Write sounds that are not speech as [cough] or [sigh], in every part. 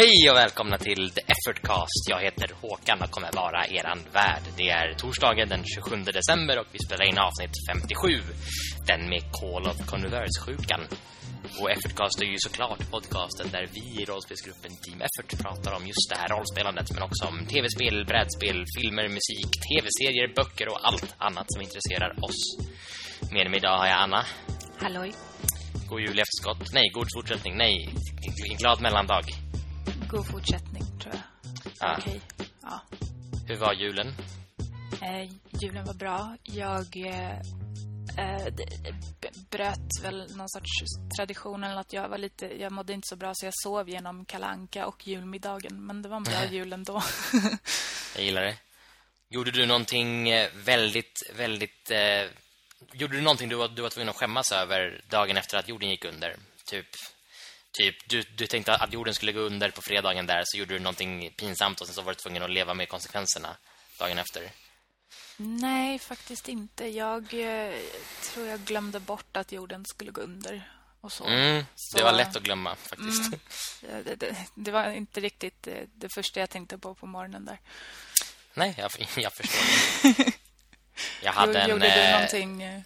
Hej och välkomna till The Effortcast. Jag heter Håkan och kommer vara eran värd. Det är torsdagen den 27 december och vi spelar in avsnitt 57. Den med Call of Converse-sjukan. Och Effortcast är ju såklart podcasten där vi i rollspelsgruppen Team Effort pratar om just det här rollspelandet men också om tv-spel, brädspel, filmer, musik, tv-serier, böcker och allt annat som intresserar oss. Med mig idag har jag Anna. Halloj. God jul efterskott. Nej, god fortsättning. Nej, glad mellandag. God fortsättning, tror jag. Ja. Okej. Ja. Hur var julen? Eh, julen var bra. Jag eh, eh, bröt väl någon sorts tradition eller att jag var lite jag mådde inte så bra så jag sov genom kalanka och julmiddagen, men det var en bra jul ändå. [laughs] Jag gillar det. Gjorde du någonting eh, väldigt, väldigt... Eh, gjorde du någonting du var, du var tvungen att skämmas över dagen efter att jorden gick under? Typ, typ du, du tänkte att jorden skulle gå under på fredagen där så gjorde du någonting pinsamt och sen så var du tvungen att leva med konsekvenserna dagen efter. Nej, faktiskt inte. Jag eh, tror jag glömde bort att jorden skulle gå under och så. Mm, det var lätt att glömma faktiskt. Mm. Det, det, det var inte riktigt eh, det första jag tänkte på på morgonen där. Nej, jag, [laughs] jag förstår. [laughs] Jag hade Jo- en... Gjorde du eh, någonting... eh,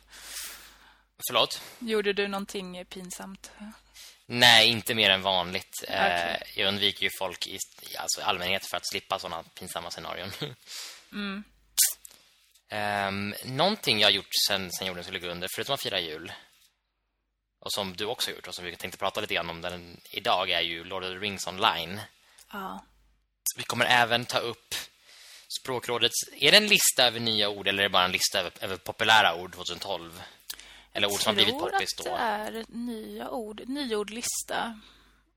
Förlåt? Gjorde du någonting pinsamt? Nej, inte mer än vanligt. Eh, Okej. jag undviker ju folk i alltså, allmänhet för att slippa sådana pinsamma scenarion. [laughs] Mm. Um, någonting jag har gjort sen, sen jorden skulle gå under, förutom att fira jul, och som du också har gjort, och som vi tänkte prata lite grann om den idag, är ju Lord of the Rings online. Ja. Vi kommer även ta upp språkrådets... Är det en lista över nya ord, eller är det bara en lista över, över populära ord 2012? Eller ord som har blivit poppis då? det är nya ord. Nyordlista.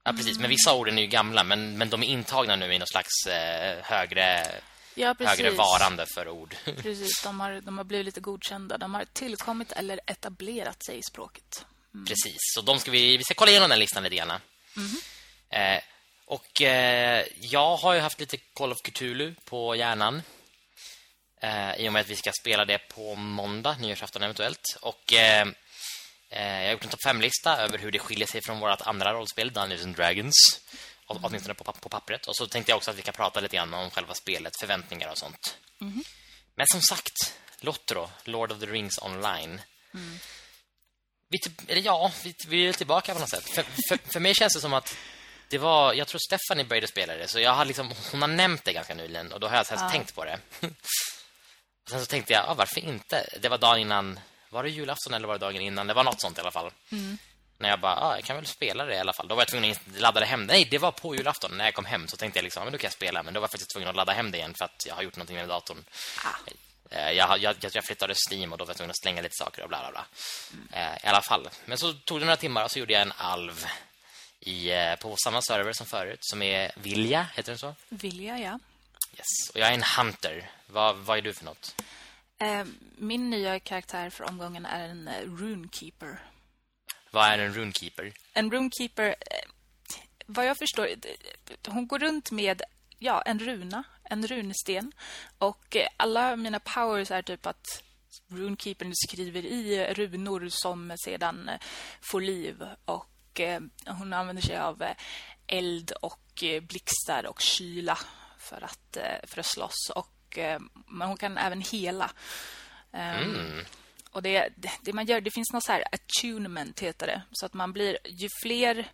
Ja, precis. Men vissa ord är ju gamla, men, men de är intagna nu i någon slags eh, högre, Ja, högre varande för ord. [laughs] Precis, de har, de har blivit lite godkända. De har tillkommit eller etablerat sig i språket. Precis, så de ska vi, vi ska kolla igenom den listan lite grann. Eh, och eh, jag har ju haft lite Call of Cthulhu på hjärnan. Eh, I och med att vi ska spela det på måndag, nyårsafton eventuellt. Och eh, eh, jag har gjort en topp 5-lista över hur det skiljer sig från vårt andra rollspel, Dungeons and Dragons. Å- Åtminstone på, på pappret. Och så tänkte jag också att vi kan prata lite grann om själva spelet, förväntningar och sånt. Men som sagt, Lotro, Lord of the Rings online. Vi, typ- eller ja, vi, vi är tillbaka på något sätt. För, för, för mig känns det som att det var, jag tror Stephanie började spela det, så jag har liksom, hon har nämnt det ganska nyligen och då har jag så tänkt på det. Och sen så tänkte jag, ah, varför inte? Det var dagen innan, var det julafton eller var det dagen innan? Det var något sånt i alla fall. När jag bara, ah, jag kan väl spela det i alla fall. Då var jag tvungen att ladda det hem. Nej, det var på julafton. När jag kom hem så tänkte jag liksom, ah, men då kan jag spela. Men då var jag faktiskt tvungen att ladda hem det igen för att jag har gjort någonting med datorn. Eh, Jag, jag, jag, flyttade Steam och då var jag tvungen att slänga lite saker och bla bla bla. Eh, I alla fall. Men så tog det några timmar och så gjorde jag en alv i, eh, på samma server som förut, som är Vilja, heter den så? Vilja, ja. Yes. Och jag är en hunter. Vad, vad är du för något? Eh, min nya karaktär för omgången är en eh, runekeeper. Vad är en runekeeper? En runekeeper, eh, vad jag förstår, hon går runt med ja, en runa, en runsten. Och alla mina powers är typ att runekeepern skriver i runor som sedan får liv. Och hon använder sig av eld och blixtar och kyla för att, eh, för att slåss. Och, eh, men hon kan även hela. Ehm, och det, det, man gör, det finns något så här attunement heter det. Så att man blir, ju fler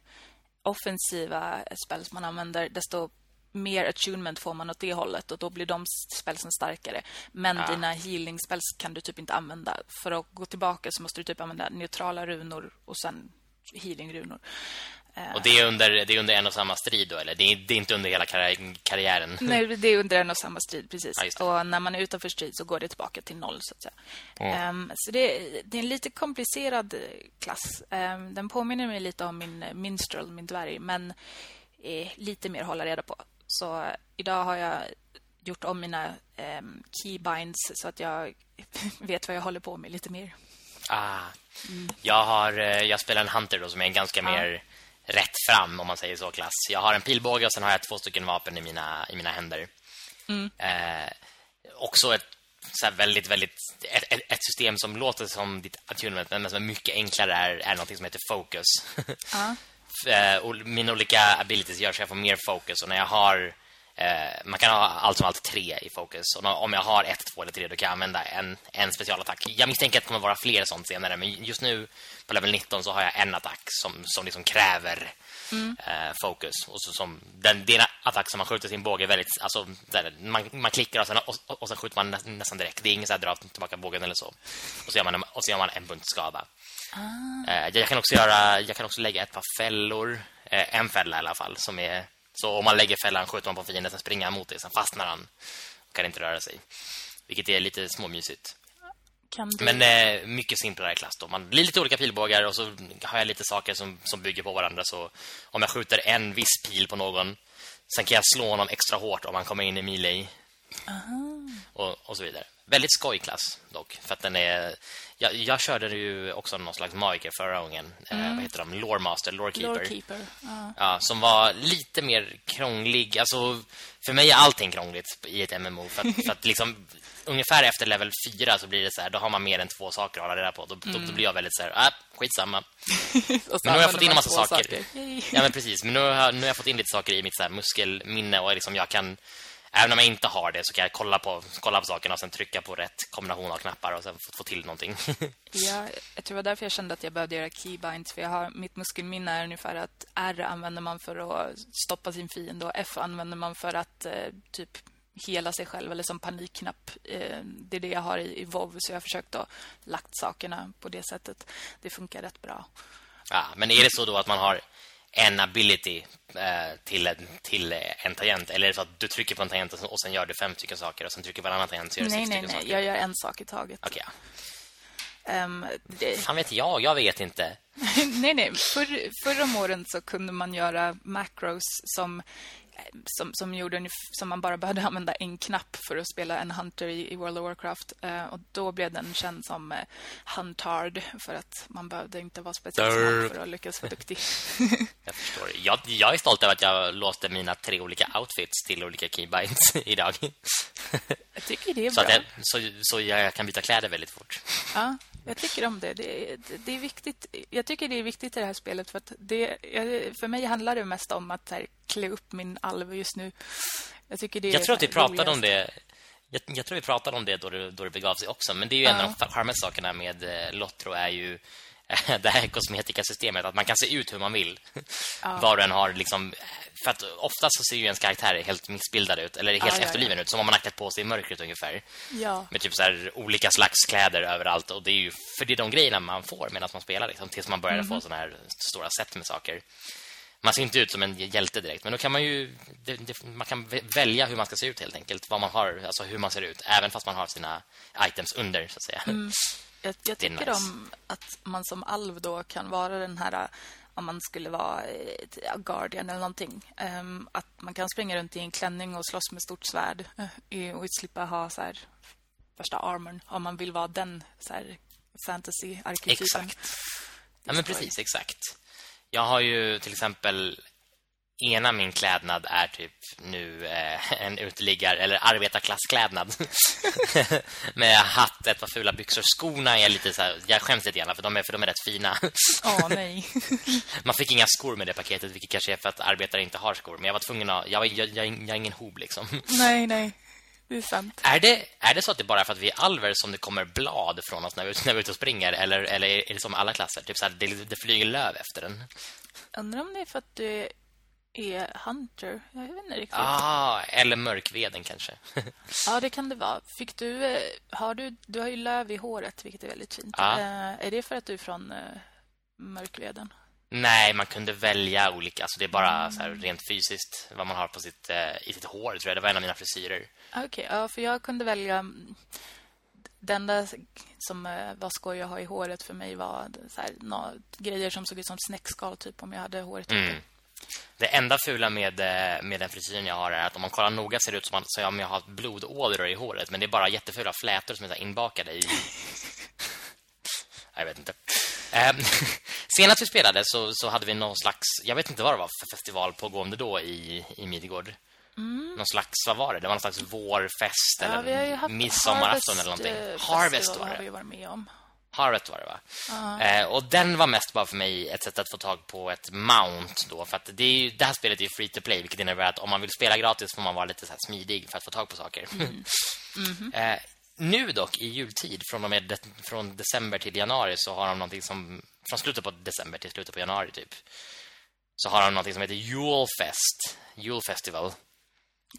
offensiva spells man använder, desto mer attunement får man åt det hållet och då blir de spelsen starkare. Men dina healing spells kan du typ inte använda. För att gå tillbaka så måste du typ använda neutrala runor och sen healing runor. Och det är, under, det är under en och samma strid då, eller? Det är, det är inte under hela karri- karriären? Nej, det är under en och samma strid, precis. Ja, och när man är utanför strid så går det tillbaka till noll, så att säga. Ehm, så det, det är en lite komplicerad eh, klass. Ehm, den påminner mig lite om min eh, minstrel, min dvärg, men eh, lite mer att hålla reda på. Så eh, idag har jag gjort om mina um, keybinds så att jag [laughs] vet vad jag håller på med lite mer. Ah. Jag, har, eh, jag spelar en hunter då, som är en ganska mer rätt fram, om man säger så, klass. Jag har en pilbåge och sen har jag två stycken vapen i mina, i mina händer. Eh, också ett så väldigt, väldigt ett, ett, ett system som låter som ditt attunement men som är mycket enklare är, är något som heter focus. Ja. [laughs] eh, mina olika abilities gör så jag får mer fokus och när jag har eh, man kan ha allt som allt tre i fokus och om jag har ett, två eller tre då kan jag använda en, en specialattack. Jag misstänker att det kommer vara fler sånt senare men just nu på level 19 så har jag en attack som, som liksom kräver mm. eh, fokus och så som den, den attack som man skjuter sin båge är väldigt alltså där, man, man klickar och sen, och, och sen skjuter man nästan direkt. Det är ingen så här dra tillbaka bågen eller så. Och så gör man en, och så gör man en bunt skada. Ah. Eh, jag kan också göra jag kan också lägga ett par fällor, eh, en fälla i alla fall som är så om man lägger fällan skjuter man på fienden sen springer han mot dig sen fastnar han och kan inte röra sig. Vilket är lite småmysigt. Men eh, mycket simplare klass då. Man blir lite olika pilbågar och så har jag lite saker som, som bygger på varandra. Så om jag skjuter en viss pil på någon, sen kan jag slå honom extra hårt om han kommer in i melee. Och, och så vidare. Väldigt skojklass dock. För att den är... Jag, jag körde ju också någon slags magiker förra gången. Eh, mm. Eh, vad heter de? Lore Master, Lore Keeper. Lore Keeper. Uh. Ja, som var lite mer krånglig. Alltså, för mig är allting krångligt i ett MMO. För att, för att liksom [laughs] ungefär efter level 4 så blir det så här, då har man mer än två saker att hålla reda på. Då, mm. då, då blir jag väldigt så här, äh, skitsamma. [laughs] men nu har jag fått in en massa saker. saker. ja, men precis. Men nu har, nu har jag fått in lite saker i mitt så muskelminne och liksom jag kan Även om jag inte har det så kan jag kolla på, kolla på sakerna och sen trycka på rätt kombination av knappar och sen få, få till någonting. [laughs] ja, jag tror det var därför jag kände att jag behövde göra keybinds. För jag har, mitt muskelminne är ungefär att R använder man för att stoppa sin fiende och F använder man för att eh, typ hela sig själv eller som panikknapp. Eh, det är det jag har i, i WoW så jag har försökt att lagt sakerna på det sättet. Det funkar rätt bra. Ja, men är det så då att man har en ability eh, till, en, till en tangent eller är det så att du trycker på en tangent och sen gör du fem stycken saker och sen trycker på en annan tangent så gör du nej, sex nej, stycken nej. saker? jag gör en sak i taget. Okej. Okay. Um, det... Fan vet jag, jag vet inte. [laughs] nej, nej. För, förra om åren så kunde man göra macros som som, som, gjorde, som man bara behövde använda en knapp för att spela en Hunter i, i World of Warcraft. Uh, och då blev den känd som uh, Huntard för att man behövde inte vara speciellt snabb för att lyckas vara duktig. [laughs] jag förstår. Jag, jag är stolt över att jag låste mina tre olika outfits till olika keybinds [laughs] idag. jag tycker det är så bra. Jag, så, så jag kan byta kläder väldigt fort. Ja, jag tycker om det. Det, det. det, är viktigt. Jag tycker det är viktigt i det här spelet för att det, för mig handlar det mest om att här, klä upp min alv just nu. Jag tycker det Jag tror att vi pratade om det jag, jag, tror vi pratade om det då det, då det begav sig också. Men det är ju ja. en av de charmiga sakerna med eh, Lotro är ju [laughs] det här kosmetikasystemet att man kan se ut hur man vill. Ja. Var den har liksom för att oftast så ser ju ens karaktär helt missbildad ut eller helt ja, efterliven ja, ut som om man har klätt på sig i mörkret ungefär. Ja. Med typ så här olika slags kläder överallt och det är ju för det är de grejerna man får medan man spelar liksom tills man börjar mm -hmm. få såna här stora set med saker. Man ser inte ut som en hjälte direkt, men då kan man ju det, det, man kan välja hur man ska se ut helt enkelt, vad man har, alltså hur man ser ut även fast man har sina items under så att säga. Mm. Jag, jag tycker nice. om att man som alv då kan vara den här om man skulle vara ett Guardian eller någonting. Um, att man kan springa runt i en klänning och slåss med stort svärd uh, och slippa ha så här första armorn om man vill vara den så här fantasy-arketypen. Exakt. Ja, men precis, exakt. Jag har ju till exempel ena min klädnad är typ nu eh, en uteliggare eller arbetarklassklädnad. [laughs] Med hatt, ett par fula byxor, skorna är lite så här, jag skäms lite gärna för de är för de är rätt fina. Oh, nej. [laughs] Man fick inga skor med det paketet vilket kanske är för att arbetare inte har skor, men jag var tvungen att jag jag, jag, jag är ingen hob liksom. Nej, nej. Det är sant. Är det, är det så att det bara är för att vi är alver som det kommer blad från oss när vi, när vi är ute och springer eller, eller är det som alla klasser? Typ så här, det, det flyger löv efter den. Undrar om det är för att du är Hunter. Jag vet inte riktigt. Ah, eller mörkveden kanske. [laughs] ja, det kan det vara. Fick du eh, har du du har ju löv i håret vilket är väldigt fint. Ah. Uh, är det för att du är från uh, mörkveden? Nej, man kunde välja olika. Alltså det är bara mm. så här, rent fysiskt vad man har på sitt uh, i sitt hår tror jag. Det var en av mina frisyrer. Okej, okay, ja, för jag kunde välja mm, den där som var skoj att ha i håret för mig var så här, no, grejer som såg ut som snäckskal typ om jag hade håret mm. Det enda fula med, eh, med den frisyren jag har är att om man kollar noga ser det ut som att jag har blodådror i håret. Men det är bara jättefula flätor som är inbakade i... [laughs] jag vet inte. Eh, [laughs] senast vi spelade så, så hade vi någon slags... Jag vet inte vad det var för festival pågående då i, i Midgård. Mm. Någon slags, vad var det? Det var någon slags vårfest ja, eller midsommarafton eller någonting. Harvest var det. har vi varit med om. Harvest var det va? Eh, och den var mest bara för mig ett sätt att få tag på ett mount då för att det, ju, det här spelet är free to play vilket innebär att om man vill spela gratis får man vara lite så smidig för att få tag på saker. Mm. [laughs] Mm -hmm. eh, nu dock i jultid från och med de, från december till januari så har de någonting som från slutet på december till slutet på januari typ. Så har de någonting som heter Julfest, Jule Festival. Yep.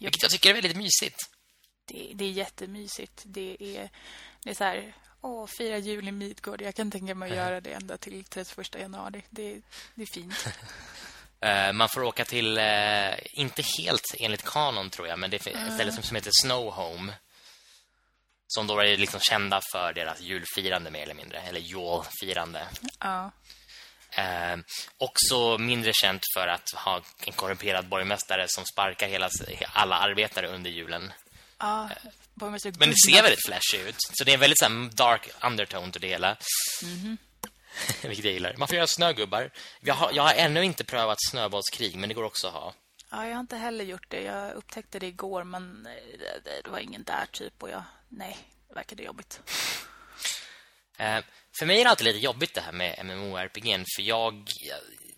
Vilket jag tycker är väldigt mysigt. Det, det är jättemysigt. Det är det är så här Åh, fira jul i Midgård. Jag kan tänka mig att göra det ända till 31 januari. Det, det är fint. Uh, [laughs] man får åka till, uh, inte helt enligt kanon tror jag, men det är ett ställe som, som heter Snow Home. Som då är liksom kända för deras julfirande mer eller mindre. Eller julfirande. Ja. Uh, också mindre känt för att ha en korrumperad borgmästare som sparkar hela, alla arbetare under julen. Ja, men det ser väldigt flashy ut. Så det är en väldigt så dark undertone till det hela. Mm -hmm. [laughs] Vilket jag gillar. Man får göra snögubbar. Jag har, jag har ännu inte prövat snöbollskrig, men det går också att ha. Ja, jag har inte heller gjort det. Jag upptäckte det igår, men det, det var ingen där typ. Och jag, nej, det verkade jobbigt. Eh, för mig är det alltid lite jobbigt det här med MMORPG för jag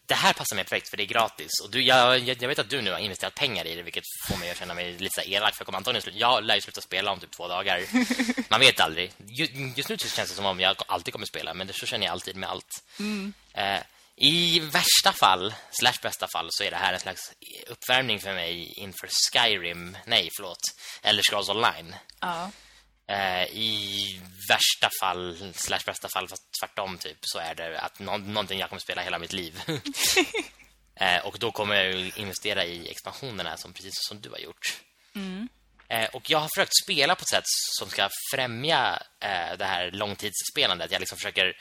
det här passar mig perfekt för det är gratis. Och du, jag, jag vet att du nu har investerat pengar i det vilket får mig att känna mig lite så elak för jag kommer antagligen jag lär ju sluta spela om typ två dagar. [laughs] Man vet aldrig. Just nu känns det som om jag alltid kommer spela men det så känner jag alltid med allt. Mm. Eh, I värsta fall, slash bästa fall så är det här en slags uppvärmning för mig inför Skyrim. Nej, förlåt. Eller Scrolls Online. Ja. Eh, I värsta fall, slash bästa fall, fast tvärtom typ, så är det att nå någonting jag kommer spela hela mitt liv. [laughs] eh, och då kommer jag investera i expansionerna som precis som du har gjort. Mm. Eh, och jag har försökt spela på ett sätt som ska främja det här långtidsspelandet. Jag liksom försöker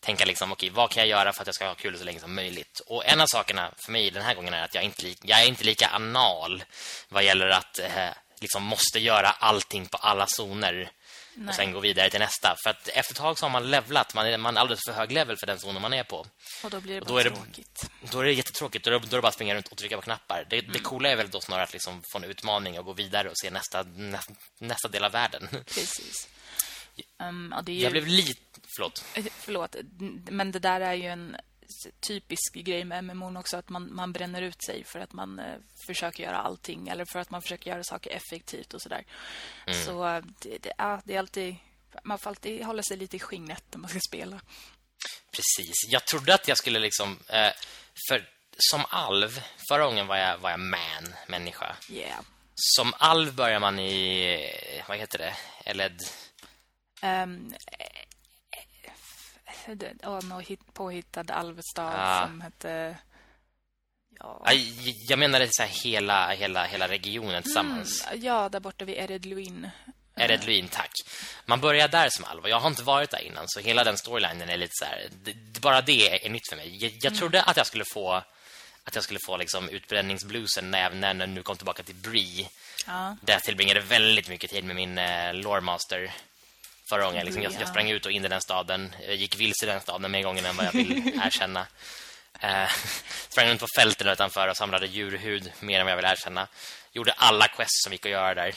tänka liksom, okej, okay, vad kan jag göra för att jag ska ha kul så länge som möjligt? Och en av sakerna för mig den här gången är att jag inte jag är inte lika anal vad gäller att eh, liksom måste göra allting på alla zoner Nej. och sen gå vidare till nästa. För att efter ett tag så har man levlat, man är, man är alldeles för hög level för den zonen man är på. Och då blir det och då är det, tråkigt. Då är det jättetråkigt, då är det, då är det bara att springa runt och trycka på knappar. Det, mm. det coola är väl då snarare att liksom få en utmaning och gå vidare och se nästa, nästa, nästa del av världen. Precis. Um, [laughs] ja, ju... Jag blev lite... Förlåt. Eh, förlåt, men det där är ju en typisk grej med MMO också att man, man bränner ut sig för att man eh, försöker göra allting eller för att man försöker göra saker effektivt och sådär. Mm. Så eh, det, det, ja, det är alltid man får alltid hålla sig lite i skinnet när man ska spela. Precis. Jag trodde att jag skulle liksom eh, för som alv förra gången var jag var jag man människa. Yeah. Som alv börjar man i vad heter det? Eled um, någon påhittad alvstad ah. som hette... Ja. Jag menar det så hela, hela, hela regionen tillsammans. Mm, ja, där borta vid Eredluin. Eredluin, tack. Man börjar där som alv. Jag har inte varit där innan, så hela den storylinen är lite så här... Det, bara det är nytt för mig. Jag, jag mm. trodde att jag skulle få att jag skulle få liksom utbränningsbluesen när jag, när jag nu kom tillbaka till Bree. Ja. Där jag tillbringade väldigt mycket tid med min eh, loremaster förra gången. Liksom, jag, jag sprang ut och in i den staden. Jag gick vilse i den staden mer gånger än vad jag vill [laughs] erkänna. Eh, [laughs] sprang runt på fälten utanför och samlade djurhud mer än vad jag vill erkänna. Gjorde alla quests som gick att göra där.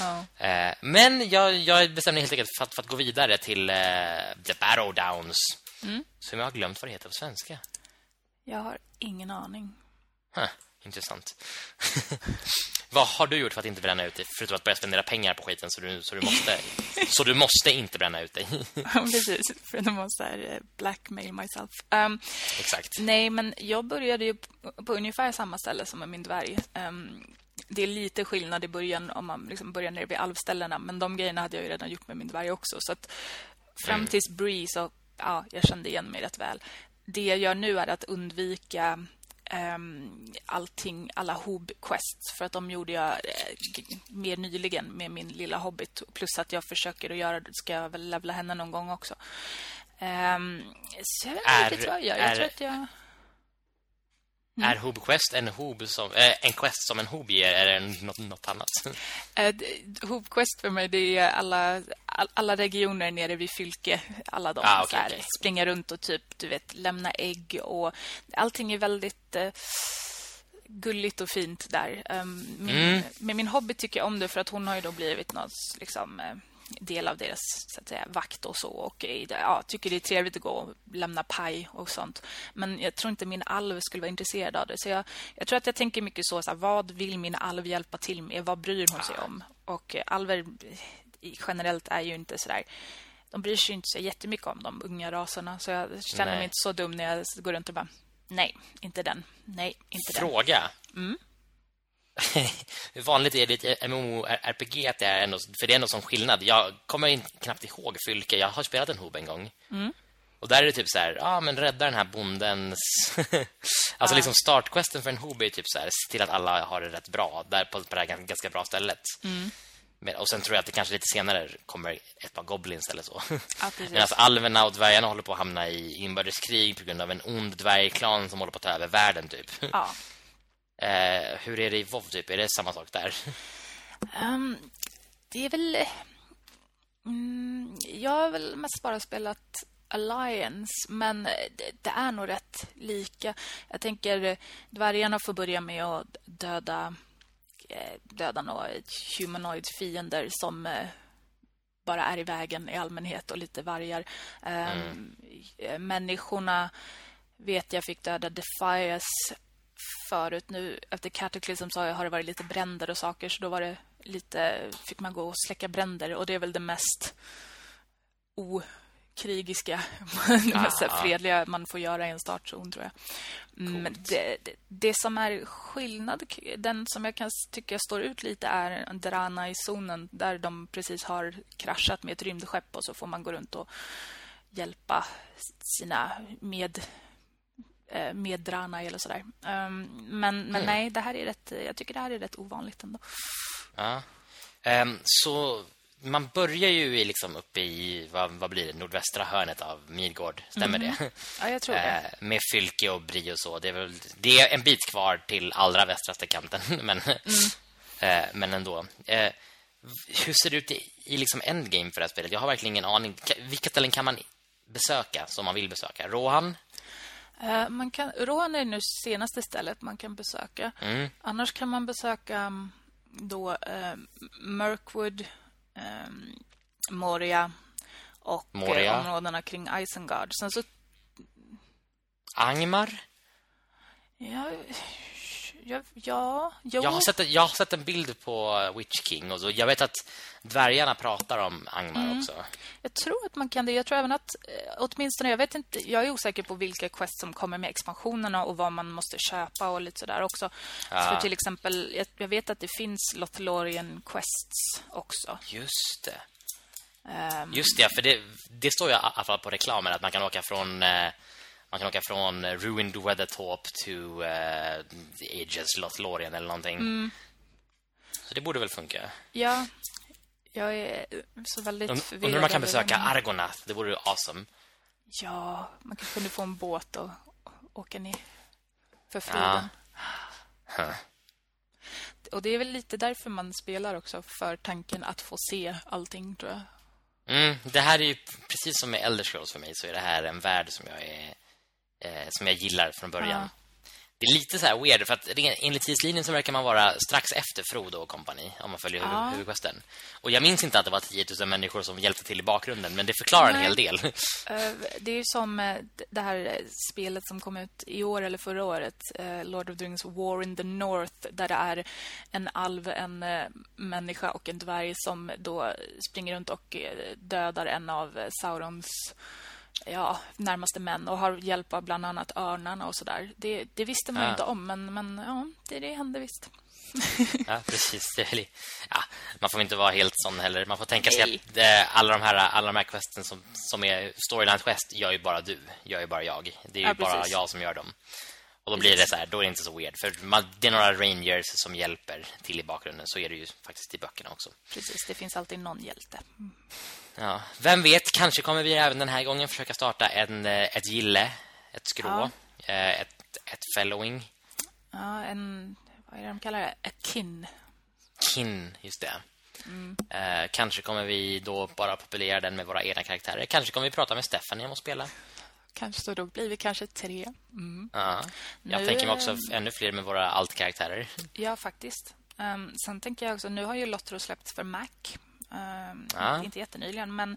Oh. [laughs] Eh, men jag, jag bestämde helt enkelt för att, för att gå vidare till eh, The Barrow Downs. Mm. Som jag har glömt vad det heter på svenska. Jag har ingen aning. Huh. Intressant. Vad har du gjort för att inte bränna ut dig? Förutom att börja spendera pengar på skiten så du, så du, måste, så du måste inte bränna ut dig. [laughs] Precis, för att måste här, blackmail myself. Um, Exakt. Nej, men jag började ju på ungefär samma ställe som min dvärg. Um, det är lite skillnad i början om man liksom börjar nere vid alvställena. Men de grejerna hade jag ju redan gjort med min dvärg också. Så att fram mm. tills Bree så, ja, jag kände igen mig rätt väl. Det jag gör nu är att undvika um, allting, alla Hob-quests. För att de gjorde jag uh, mer nyligen med min lilla hobbit. Plus att jag försöker att göra, ska jag väl levla henne någon gång också. Um, så jag vet inte är, riktigt vad jag gör. Jag är, tror att jag... Mm. Är Hob Quest en Hob som äh, en quest som en Hob ger eller något, något annat? [laughs] Äh, Hob Quest för mig det är alla all, alla regioner nere vid Fylke, alla de ah, okay, okay. springa runt och typ du vet lämna ägg och allting är väldigt äh, gulligt och fint där. Um, min, mm. Med min hobby tycker jag om det för att hon har ju då blivit något liksom del av deras så att säga, vakt och så. Och ja, tycker det är trevligt att gå och lämna paj och sånt. Men jag tror inte min alv skulle vara intresserad av det. Så jag, jag tror att jag tänker mycket så, så här, vad vill min alv hjälpa till med? Vad bryr hon sig om? Och alver generellt är ju inte så där de bryr sig inte så jättemycket om de unga raserna. Så jag känner nej. mig inte så dum när jag går runt och bara, nej, inte den. Nej, inte Fråga. den. Mm. [laughs] Hur vanligt är det i MMORPG att det är ändå, för det är ändå som skillnad. Jag kommer in, knappt ihåg Fylke. Jag har spelat en hob en gång. Mm. Och där är det typ så här, ja ah, men rädda den här bondens [laughs] Alltså ah. liksom startquesten för en hob är typ så här, se till att alla har det rätt bra där på, på det här ganska bra stället. Mm. Och sen tror jag att det kanske lite senare kommer ett par goblins eller så. Ja, [laughs] Medan alltså, alverna och dvärgarna håller på att hamna i inbördeskrig på grund av en ond dvärgklan som håller på att ta över världen typ. Ja. Eh, hur är det i WoW typ? Är det samma sak där? Um, [laughs] det är väl... Mm, jag har väl mest bara spelat Alliance, men det, det, är nog rätt lika. Jag tänker dvärgarna får börja med att döda Eh, döda några humanoid fiender som eh, bara är i vägen i allmänhet och lite vargar. Ehm, mm. Eh, människorna vet jag fick döda Defias förut. Nu efter Cataclysm så har det varit lite bränder och saker så då var det lite fick man gå och släcka bränder och det är väl det mest okrigiska [laughs] det mest fredliga man får göra i en startzon tror jag. Mm, det, det, det, som är skillnad, den som jag kan tycka står ut lite är Drana i zonen där de precis har kraschat med ett rymdskepp och så får man gå runt och hjälpa sina med med Drana eller sådär. Um, men men mm. nej, det här är rätt jag tycker det här är rätt ovanligt ändå. Ja. Um, så man börjar ju i liksom uppe i vad, vad blir det nordvästra hörnet av Midgård, stämmer mm. det? Ja, jag tror det. Eh, med Fylke och Bri och så. Det är väl det är en bit kvar till allra västraste kanten, [laughs] men mm. eh, men ändå. Eh, hur ser det ut i, i liksom endgame för det här spelet? Jag har verkligen ingen aning. Vilka ställen kan man besöka som man vill besöka? Rohan? Uh, man kan Rohan är nu senaste stället man kan besöka. Mm. Annars kan man besöka mm, då uh, Mirkwood eh, Moria och eh, Moria. områdena kring Isengard. Sen så Angmar? Ja, ja, ja jag, har sett, jag har sett en bild på Witch King och så, jag vet att dvärgarna pratar om Angmar mm. också. Jag tror att man kan det. Jag tror även att eh, åtminstone jag vet inte jag är osäker på vilka quests som kommer med expansionerna och vad man måste köpa och lite sådär också. Ja. För till exempel jag, jag, vet att det finns Lothlorien quests också. Just det. Um, Just det, för det, det står ju i alla fall på reklamen att man kan åka från eh, man kan åka från Ruined Weathertop to uh, Ages Lothlorien eller någonting. Mm. Så det borde väl funka. Ja, jag är så väldigt Und, förvirrad. Undrar man kan besöka Argonath. Det vore ju awesome. Ja, man kan kunna få en båt och åka ner för friden. Ja. Huh. Och det är väl lite därför man spelar också för tanken att få se allting, tror jag. Mm, det här är ju precis som med Elder Scrolls för mig så är det här en värld som jag är eh, som jag gillar från början. Ja. Det är lite så här weird för att enligt tidslinjen så verkar man vara strax efter Frodo och kompani om man följer ja. huvudkvästen. Och jag minns inte att det var 10 000 människor som hjälpte till i bakgrunden men det förklarar Nej. en hel del. Eh, det är ju som eh, det här spelet som kom ut i år eller förra året, eh, Lord of the Rings War in the North där det är en alv, en människa och en dvärg som då springer runt och dödar en av Saurons ja, närmaste män och har hjälp av bland annat örnarna och sådär. Det, det visste man ja. inte om, men, men ja, det, det hände visst. [laughs] ja, precis. Ja, man får inte vara helt sån heller. Man får tänka sig Nej. att eh, alla de här alla de här questen som som är storyline quest gör ju bara du, gör ju bara jag. Det är ju ja, bara jag som gör dem. Och då blir det så här, då är det inte så weird för man, det är några rangers som hjälper till i bakgrunden så är det ju faktiskt i böckerna också. Precis, det finns alltid någon hjälte. Ja, vem vet, kanske kommer vi även den här gången försöka starta en, eh, ett gille, ett skrå, ja. Eh, ett, ett fellowing. Ja, en, vad är det de kallar det? Ett kin. Kin, just det. Mm. Eh, kanske kommer vi då bara populera den med våra egna karaktärer. Kanske kommer vi prata med Stefan genom att spela. Kanske så då blir vi kanske tre. Mm. Ja. Jag nu, tänker mig också ännu fler med våra alt-karaktärer. Ja, faktiskt. Um, sen tänker jag också, nu har ju Lotro släppts för Mac. Um, ja. Inte jättenyligen, men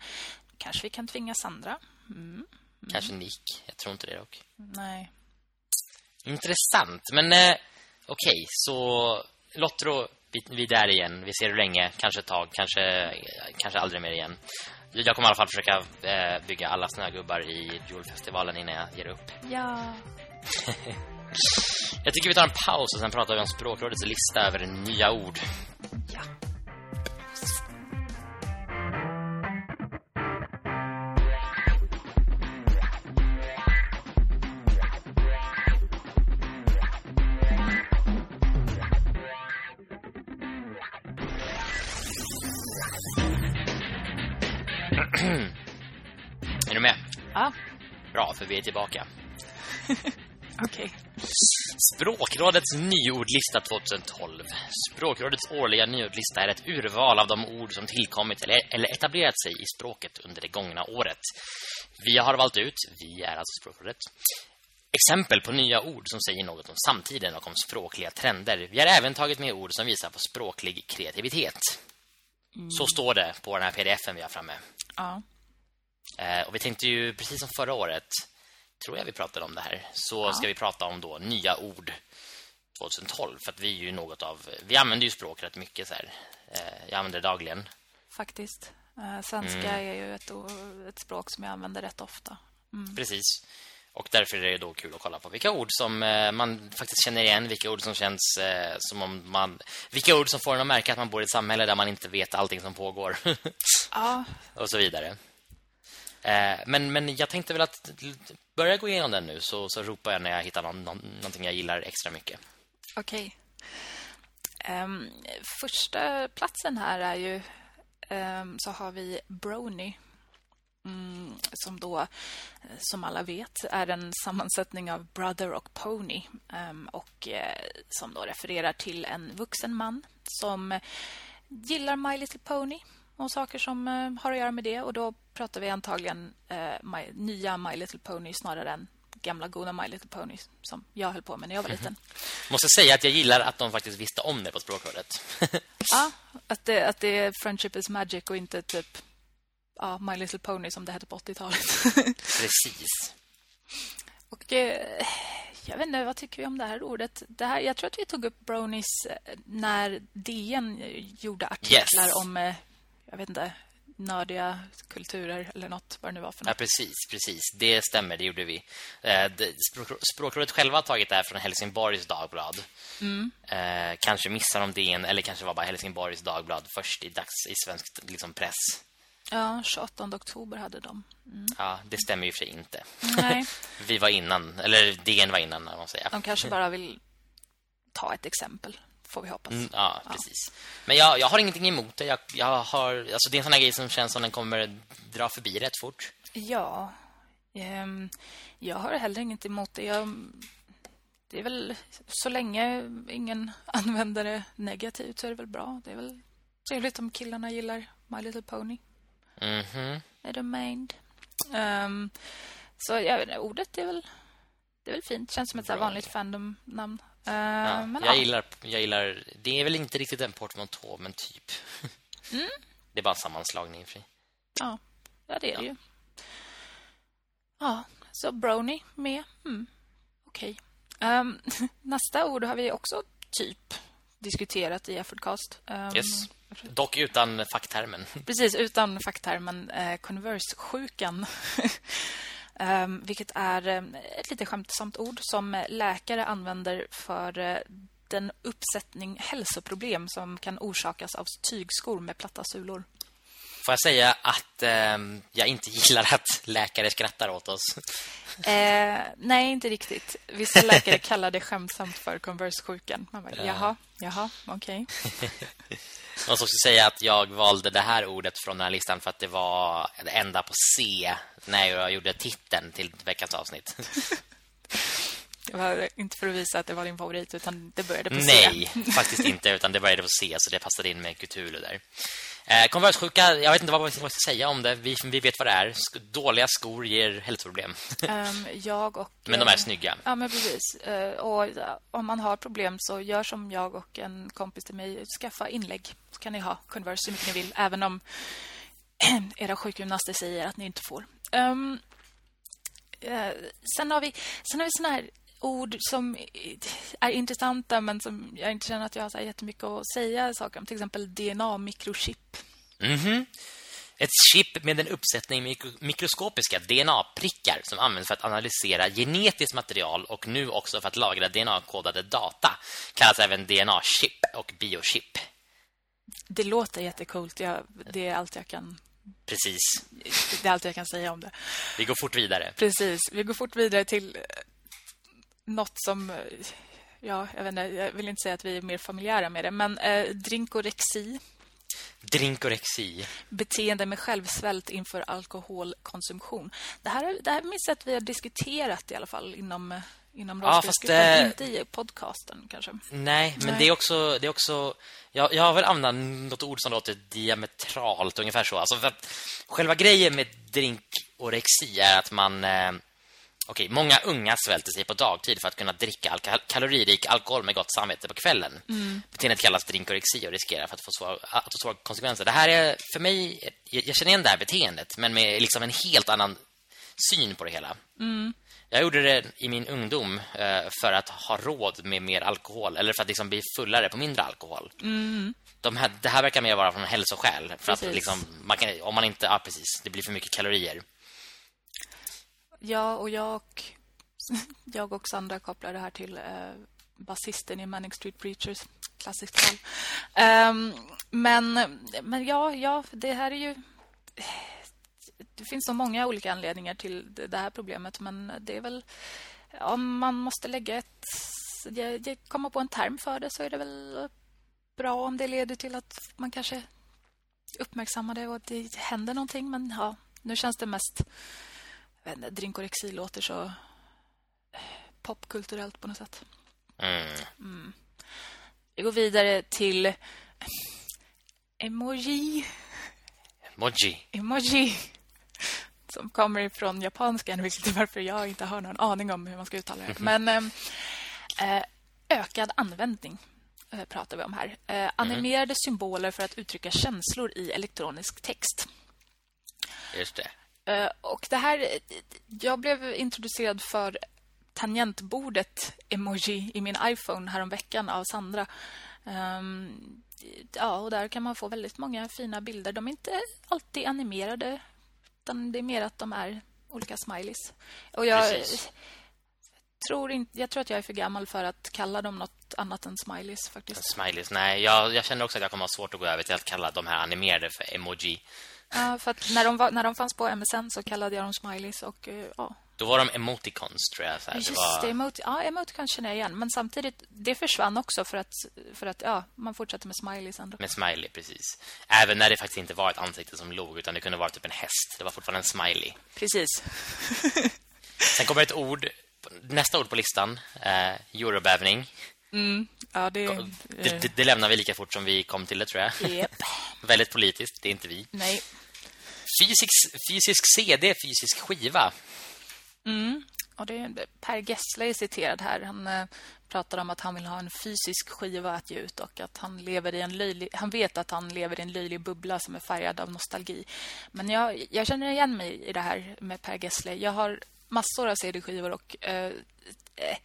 kanske vi kan tvinga Sandra. Mm. Mm. Kanske Nick. Jag tror inte det dock. Nej. Intressant. Men eh, okej, okay, så Lottro, vi, vi är där igen. Vi ser hur länge, kanske ett tag, kanske, kanske aldrig mer igen. Jag kommer i alla fall försöka eh, bygga alla snögubbar i julfestivalen innan jag ger upp. Ja. [laughs] jag tycker vi tar en paus och sen pratar vi om språkrådets lista över nya ord. Ja. Ja. Bra, för vi är tillbaka. [laughs] Okej. Okay. Språkrådets nyordlista 2012. Språkrådets årliga nyordlista är ett urval av de ord som tillkommit eller, eller etablerat sig i språket under det gångna året. Vi har valt ut, vi är alltså Språkrådet, exempel på nya ord som säger något om samtiden och om språkliga trender. Vi har även tagit med ord som visar på språklig kreativitet. Mm. Så står det på den här pdfen vi har framme. Ja. Eh, och vi tänkte ju, precis som förra året, tror jag vi pratade om det här, så ja. ska vi prata om då nya ord 2012. För att vi är ju något av, vi använder ju språk rätt mycket så här. Eh, jag använder det dagligen. Faktiskt. Eh, svenska mm. är ju ett, ett språk som jag använder rätt ofta. Mm. Precis. Och därför är det då kul att kolla på vilka ord som man faktiskt känner igen, vilka ord som känns som om man vilka ord som får en att märka att man bor i ett samhälle där man inte vet allting som pågår. [laughs] ja. Och så vidare. Eh, men men jag tänkte väl att börja gå igenom den nu så så ropar jag när jag hittar någon, någon, någonting jag gillar extra mycket. Okej. Okay. Um, första platsen här är ju um, så har vi Brony Mm, som då, eh, som alla vet, är en sammansättning av brother och pony um, och eh, som då refererar till en vuxen man som gillar My Little Pony och saker som uh, har att göra med det. Och då pratar vi antagligen uh, my, nya My Little Pony snarare än gamla goda My Little Pony som jag höll på med när jag var mhm. liten. Måste säga att jag gillar att de faktiskt visste om det på språkrådet. [laughs] ja, att det, att det är Friendship is Magic och inte typ ja, My Little Pony som det hette på 80-talet. [laughs] Precis. Och eh, jag vet inte, vad tycker vi om det här ordet? Det här, jag tror att vi tog upp brownies eh, när DN gjorde artiklar yes. om, eh, jag vet inte, nördiga kulturer eller något, vad det nu var för något. Ja, precis, precis. Det stämmer, det gjorde vi. Eh, språk, språkrådet själva har tagit det här från Helsingborgs Dagblad. Mm. Eh, kanske missar de DN, eller kanske var bara Helsingborgs Dagblad först i, dags, i svensk liksom, press. Ja, 28 oktober hade de. Mm. Ja, det stämmer ju för sig inte. Nej. [laughs] Vi var innan, eller DN var innan, man säger. De kanske bara vill ta ett exempel, får vi hoppas. Mm, ja, ja, precis. Men jag, jag har ingenting emot det. Jag, jag har, alltså det är en sån här grej som känns som den kommer dra förbi rätt fort. Ja, um, jag har heller inget emot det. Jag, det är väl, så länge ingen använder det negativt så är det väl bra. Det är väl trevligt om killarna gillar My Little Pony. Mhm. Mm är domained. Um, så jag vet inte, ordet är väl det är väl fint. Känns som ett vanligt fandom-namn. Uh, ja, men jag, ja. gillar, jag gillar... Det är väl inte riktigt en portmanteau, men typ. Mm. [laughs] Det är bara en sammanslagning. Fri. Ja, ja det är ja. det ju. Ja, så brony med. Mm. Okej. Okay. Um, ehm, [laughs] nästa ord har vi också typ diskuterat i Effortcast. Um, yes. Dock utan facktermen. [laughs] Precis, utan facktermen eh, Converse-sjukan um, vilket är ehm, ett lite skämtsamt ord som läkare använder för eh, den uppsättning hälsoproblem som kan orsakas av tygskor med platta sulor. Får jag säga att eh, jag inte gillar att läkare skrattar åt oss? Eh, nej, inte riktigt. Vissa läkare kallar det skämtsamt för Converse-sjukan. Man bara, jaha, jaha, okej. Okay. Man ska säga att jag valde det här ordet från den här listan för att det var det enda på C när jag gjorde titeln till veckans avsnitt. [laughs] Det var inte för att visa att det var din favorit utan det började på C. Nej, faktiskt inte utan det började på C så det passade in med Cthulhu där. Eh, konverssjuka, jag vet inte vad man ska säga om det. Vi, vi vet vad det är. Dåliga skor ger hälsoproblem. um, [laughs] jag och... men de är snygga. Ja, men precis. Uh, och om man har problem så gör som jag och en kompis till mig. Skaffa inlägg. Så kan ni ha Converse så mycket ni vill. Även om [clears throat] era sjukgymnaster säger att ni inte får. Um, sen har vi, sen har vi såna här ord som är intressanta men som jag inte känner att jag har så jättemycket att säga saker om. Till exempel DNA-mikrochip. Mm -hmm. Ett chip med en uppsättning mikro mikroskopiska DNA-prickar som används för att analysera genetiskt material och nu också för att lagra DNA-kodade data kallas även DNA-chip och biochip. Det låter jättekult. Det är allt jag kan Precis. Det är allt jag kan säga om det. Vi går fort vidare. Precis. Vi går fort vidare till något som ja, jag, vet inte, jag vill inte säga att vi är mer familjära med det, men eh, drinkorexi. Drinkorexi. Beteende med självsvält inför alkoholkonsumtion. Det här, det här minns jag att vi har diskuterat i alla fall inom inom ja, fast det... inte i podcasten kanske. Nej, men Nej. det är också det är också jag, jag har väl använt något ord som låter diametralt ungefär så. Alltså själva grejen med drinkorexi är att man eh, Okej, många unga svälter sig på dagtid för att kunna dricka al kaloririk alkohol med gott samvete på kvällen. Mm. Beteendet kallas drinkorexi och riskerar för att få svåra, att få svåra konsekvenser. Det här är för mig, jag känner igen det här beteendet men med liksom en helt annan syn på det hela. Mm. Jag gjorde det i min ungdom eh, för att ha råd med mer alkohol eller för att liksom bli fullare på mindre alkohol. Mm. De här, det här verkar mer vara från hälsoskäl för precis. att liksom, man kan, om man inte, ja precis, det blir för mycket kalorier. Ja, och jag, [laughs] jag och Sandra kopplar det här till eh, basisten i Manic Street Preachers. Klassiskt fall. Um, ehm, men, men ja, ja, det här är ju... Det finns så många olika anledningar till det här problemet. Men det är väl... Om man måste lägga ett... Komma på en term för det så är det väl bra om det leder till att man kanske uppmärksammar det och att det händer någonting. Men ja, nu känns det mest inte, drinkorexi låter så eh, popkulturellt på något sätt. Mm. Mm. Vi går vidare till emoji. Emoji. Emoji. Som kommer ifrån japanskan, vilket är varför jag inte har någon aning om hur man ska uttala det. [laughs] Men eh, ökad användning eh, pratar vi om här. Eh, animerade mm. symboler för att uttrycka känslor i elektronisk text. Just det. Eh, och det här... Jag blev introducerad för tangentbordet emoji i min iPhone häromveckan av Sandra. Um, ja, och där kan man få väldigt många fina bilder. De är inte alltid animerade, utan det är mer att de är olika smileys. Och jag tror inte jag tror att jag är för gammal för att kalla dem något annat än smileys faktiskt. Smileys. Nej, jag, jag känner också att jag kommer ha svårt att gå över till att kalla de här animerade för emoji. Ja, för att när de, var, när de fanns på MSN så kallade jag dem smileys och uh, ja. Då var de emoticons tror jag. Så här. Just det, var... det emoti ja, emoticons känner jag igen. Men samtidigt, det försvann också för att, för att ja, man fortsatte med smileys ändå. Med smiley, precis. Även när det faktiskt inte var ett ansikte som låg utan det kunde vara typ en häst. Det var fortfarande en smiley. Precis. Sen kommer ett ord, nästa ord på listan. Eh, eurobävning. Mm, ja, det, det, det, det, lämnar vi lika fort som vi kom till det, tror jag. Yep. [laughs] Väldigt politiskt, det är inte vi. Nej. Fysisk, fysisk CD, fysisk skiva. Mm. Och det Per Gessle är citerad här. Han eh, pratar om att han vill ha en fysisk skiva att ge ut och att han lever i en löjlig, han vet att han lever i en löjlig bubbla som är färgad av nostalgi. Men jag, jag känner igen mig i det här med Per Gessle. Jag har massor av CD-skivor och eh, eh,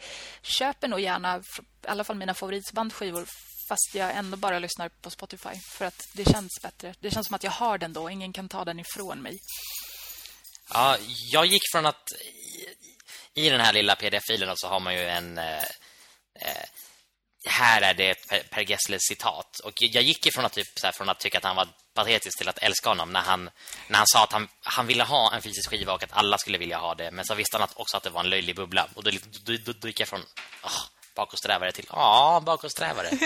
köper nog gärna i alla fall mina favoritbandskivor fast jag ändå bara lyssnar på Spotify för att det känns bättre. Det känns som att jag har den då, ingen kan ta den ifrån mig. Ja, jag gick från att i, i den här lilla pdf-filen så har man ju en eh, eh, här är det per, per Gessles citat och jag gick ifrån att typ så här, från att tycka att han var patetisk till att älska honom när han när han sa att han, han ville ha en fysisk skiva och att alla skulle vilja ha det men så visste han att, också att det var en löjlig bubbla och då, då, då, då gick jag från oh, bakåtsträvare till ja, bakåtsträvare. [laughs]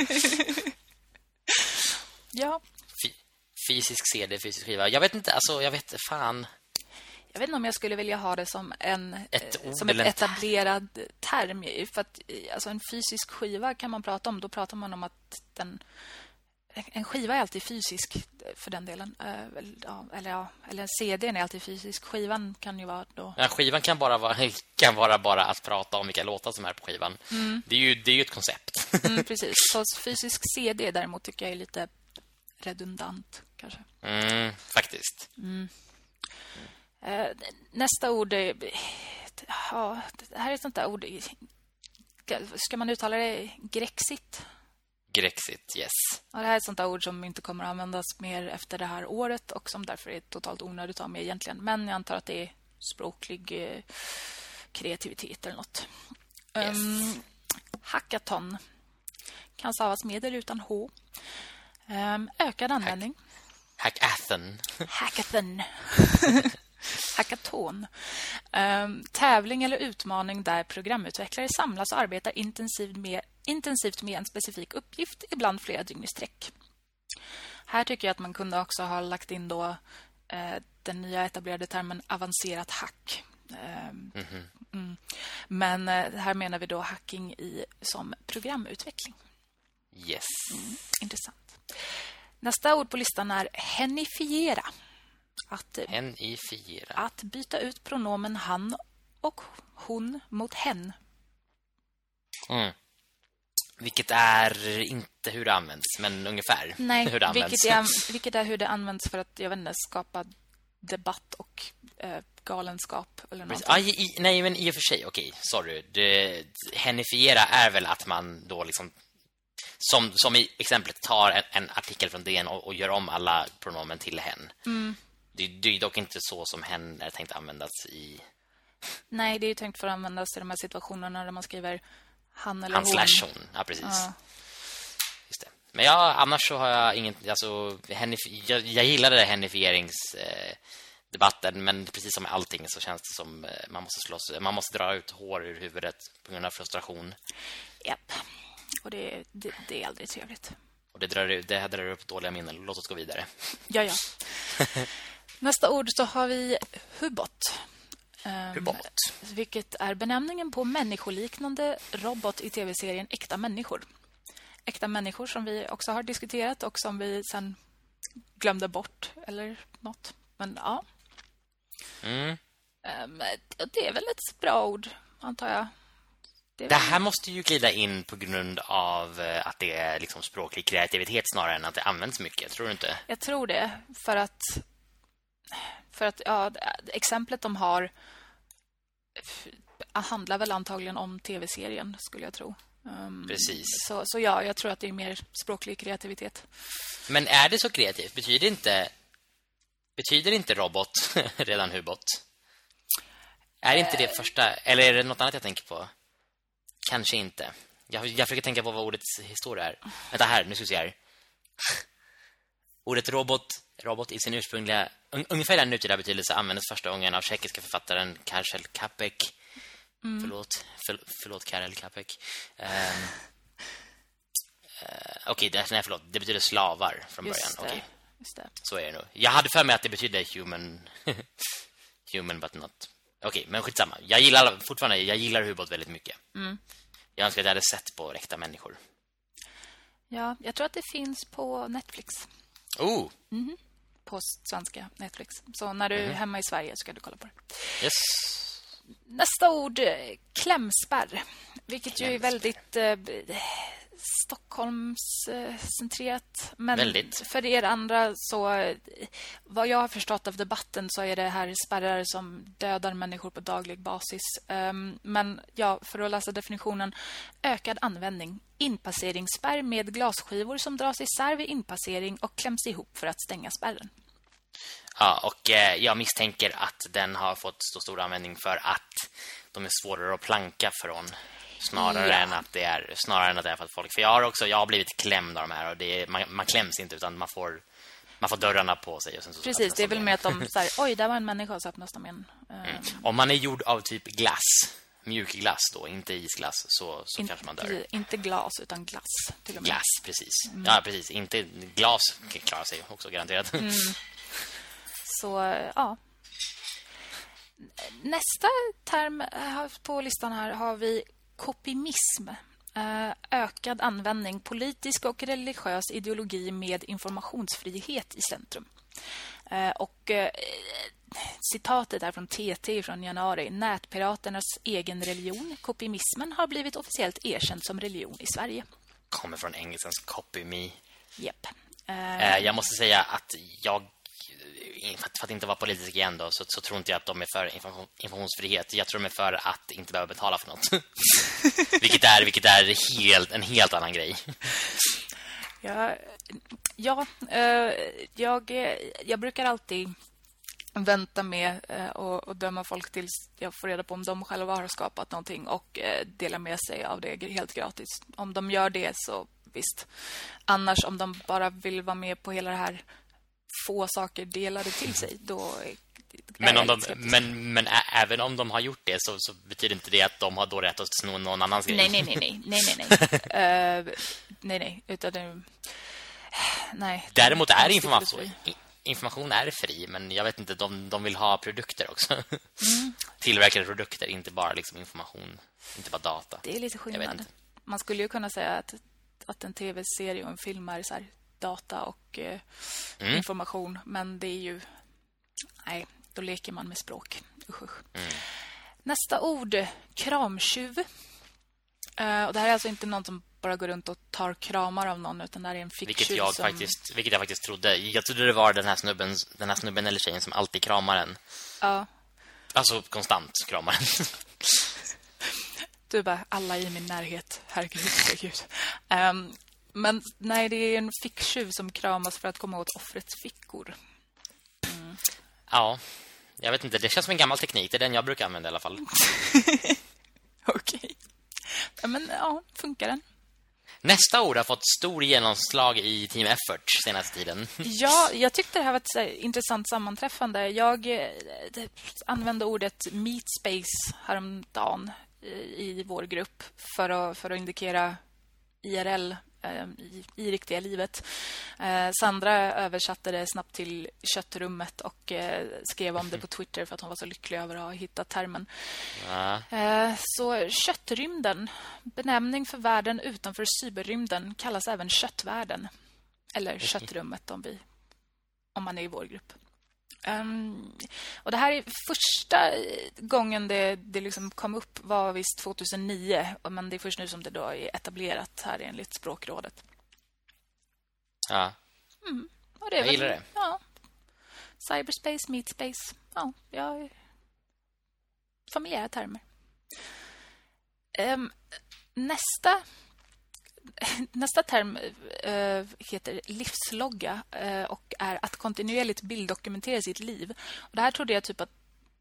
ja. F fysisk CD, fysisk skiva. Jag vet inte, alltså jag vet fan. Jag vet inte om jag skulle vilja ha det som en ett som en etablerad term för att alltså en fysisk skiva kan man prata om då pratar man om att den en skiva är alltid fysisk för den delen. Eh, eller ja, eller en CD är alltid fysisk. Skivan kan ju vara då... Ja, skivan kan bara vara, [laughs] kan vara bara att prata om vilka låtar som är på skivan. Mm. Det, är ju, det är ju ett koncept. Mm, [laughs] precis. Så fysisk CD däremot tycker jag är lite redundant, kanske. Mm, faktiskt. Mm. Eh, nästa ord är... Ja, det här är ett sånt där ord... Ska man uttala det? Grexit? Grexit, yes. Ja, det här är ett sånt där ord som inte kommer att användas mer efter det här året och som därför är totalt onödigt att ha med egentligen. Men jag antar att det är språklig eh, kreativitet eller något. Yes. Um, hackathon kan stavas med eller utan H. Um, ökad användning. Hack hackathon. Hackathon. [laughs] Hackathon. Um, tävling eller utmaning där programutvecklare samlas och arbetar intensivt med, intensivt med en specifik uppgift, ibland flera dygn i sträck. Här tycker jag att man kunde också ha lagt in då eh, den nya etablerade termen avancerat hack. Eh, mm -hmm. mm. Men eh, här menar vi då hacking i, som programutveckling. Yes. Mm, intressant. Nästa ord på listan är henifiera. Att, henifiera. Att byta ut pronomen han och hon mot hen. Mm. Vilket är inte hur det används, men ungefär Nej, hur det används. Vilket är, [laughs] vilket är hur det används för att, jag vet inte, skapa debatt och eh, galenskap eller något. Ah, nej, men i och för sig, okej, okay, sorry. Det, henifiera är väl att man då liksom som, som i exemplet tar en, en artikel från DN och, och, gör om alla pronomen till hen. Mm. Det, det är dock inte så som hen är tänkt användas i... Nej, det är tänkt för att användas i de här situationerna där man skriver han eller han hon. slash hon, ja precis. Ja. Just det. Men ja, annars så har jag inget... Alltså, henif jag, jag gillar det henifierings... Eh, debatten men precis som med allting så känns det som eh, man måste slåss man måste dra ut hår ur huvudet på grund av frustration. Japp. Och det, det, det, är aldrig trevligt. Och det drar, det drar upp dåliga minnen. Låt oss gå vidare. Ja, ja. [laughs] Nästa ord så har vi hubot. Hubot. Um, vilket är benämningen på människoliknande robot i tv-serien Äkta människor. Äkta människor som vi också har diskuterat och som vi sen glömde bort eller något. Men ja. Mm. Um, det är väl ett bra ord, antar jag. Det, det, här måste ju glida in på grund av eh, att det är liksom språklig kreativitet snarare än att det används mycket, tror du inte? Jag tror det, för att för att ja, exemplet de har handlar väl antagligen om tv-serien skulle jag tro. Um, Precis. Så, så ja, jag tror att det är mer språklig kreativitet. Men är det så kreativt? Betyder inte betyder inte robot [laughs] redan hubot? Är inte det eh. första eller är det något annat jag tänker på? Kanske inte. Jag, jag försöker tänka på vad ordets historia är. Vänta här, nu ska vi se här. [laughs] Ordet robot, robot i sin ursprungliga un, ungefär den nutida betydelse användes första gången av tjeckiska författaren Karel Kapek. Mm. Förlåt, för, förlåt Karel Kapek. Um, uh, Okej, okay, nej förlåt. Det betyder slavar från Just början. Okej. Okay. Så är det nog. Jag hade för mig att det betydde human [laughs] human but not Okej, okay, men skitsamma. Jag gillar fortfarande jag gillar Hubot väldigt mycket. Mm. Jag önskar att jag hade sett på äkta människor. Ja, jag tror att det finns på Netflix. Oh. Mm -hmm. På svenska Netflix. Så när du är mm. hemma i Sverige ska du kolla på det. Yes. Nästa ord, eh, klämspärr. Vilket klämspärr. ju är väldigt eh, Stockholmscentrerat. Men Väldigt. för er andra så vad jag har förstått av debatten så är det här spärrar som dödar människor på daglig basis. Um, men ja, för att läsa definitionen ökad användning. Inpasseringsspärr med glasskivor som dras isär vid inpassering och kläms ihop för att stänga spärren. Ja, och eh, jag misstänker att den har fått så stor användning för att de är svårare att planka från snarare ja. än att det är snarare än att det är för att folk för jag har också jag har blivit klämd av de här och det är, man, man kläms inte utan man får man får dörrarna på sig så Precis, det är väl mer att de [laughs] så här, oj, där var en människa så öppnas de igen. Mm. Ehm. Om man är gjord av typ glass, mjuk glass då, inte isglass så så In, kanske man dör. Inte glas utan glass till och med. Glass, precis. Mm. Ja, precis. Inte glas klarar sig också garanterat. Mm. [laughs] Så ja. Nästa term på listan här har vi kopimism. Eh, ökad användning, politisk och religiös ideologi med informationsfrihet i centrum. Eh, och eh, citatet är från TT från januari. Nätpiraternas egen religion, kopimismen, har blivit officiellt erkänd som religion i Sverige. Kommer från engelskans copy me. Japp. Eh, jag måste säga att jag för att inte vara politisk igen då, så, så tror inte jag att de är för information, informationsfrihet. Jag tror de är för att inte behöva betala för något. [laughs] vilket är vilket är helt en helt annan grej. Ja, ja uh, jag jag brukar alltid vänta med uh, och, och döma folk tills jag får reda på om de själva har skapat någonting och uh, dela med sig av det helt gratis. Om de gör det så visst. Annars om de bara vill vara med på hela det här få saker delade till sig, då men, om de, men, men även om de har gjort det så, så, betyder inte det att de har då rätt att sno någon annans grej. Nej, nej, nej, [laughs] nej, nej, nej, nej. [laughs] uh, nej, nej, utan det, nej. Däremot är information, information är fri, men jag vet inte, de, de vill ha produkter också. [laughs] Mm. Tillverkade produkter, inte bara liksom information, inte bara data. Det är lite skillnad. Man skulle ju kunna säga att, att en tv-serie och en film är så här data och eh, mm. information. Men det är ju... Nej, då leker man med språk. Usch, usch. Mm. Nästa ord, kramtjuv. Uh, och det här är alltså inte någon som bara går runt och tar kramar av någon utan det är en ficktjuv vilket jag som... faktiskt vilket jag faktiskt trodde. Jag trodde det var den här snubben den här snubben eller tjejen som alltid kramar en. Ja. Alltså konstant kramar en. du bara alla i min närhet. Herregud, herregud. Um, men nej, det är en ficktjuv som kramas för att komma åt offrets fickor. Mm. Ja, jag vet inte. Det känns som en gammal teknik. Det är den jag brukar använda i alla fall. [laughs] Okej. Okay. Ja, men ja, funkar den? Nästa ord har fått stor genomslag i Team Effort senaste tiden. [laughs] Ja, jag tyckte det här var ett intressant sammanträffande. Jag eh, använde ordet meet space häromdagen i vår grupp för att, för att indikera IRL Eh, i, i riktiga livet. Eh, Sandra översatte det snabbt till köttrummet och eh, skrev om det på [laughs] Twitter för att hon var så lycklig över att ha hittat termen. Ja. så köttrymden, benämning för världen utanför cyberrymden, kallas även köttvärlden. Eller [laughs] köttrummet om, vi, om man är i vår grupp. Um, och det här är första gången det, det liksom kom upp var visst 2009. Men det är först nu som det då är etablerat här enligt språkrådet. Ja. Mm. Är jag väl, gillar det. Ja. Cyberspace, meet space. Ja, jag... Familjära termer. Um, nästa [laughs] nästa term äh, heter livslogga äh, och är att kontinuerligt bilddokumentera sitt liv. Och det här trodde jag typ att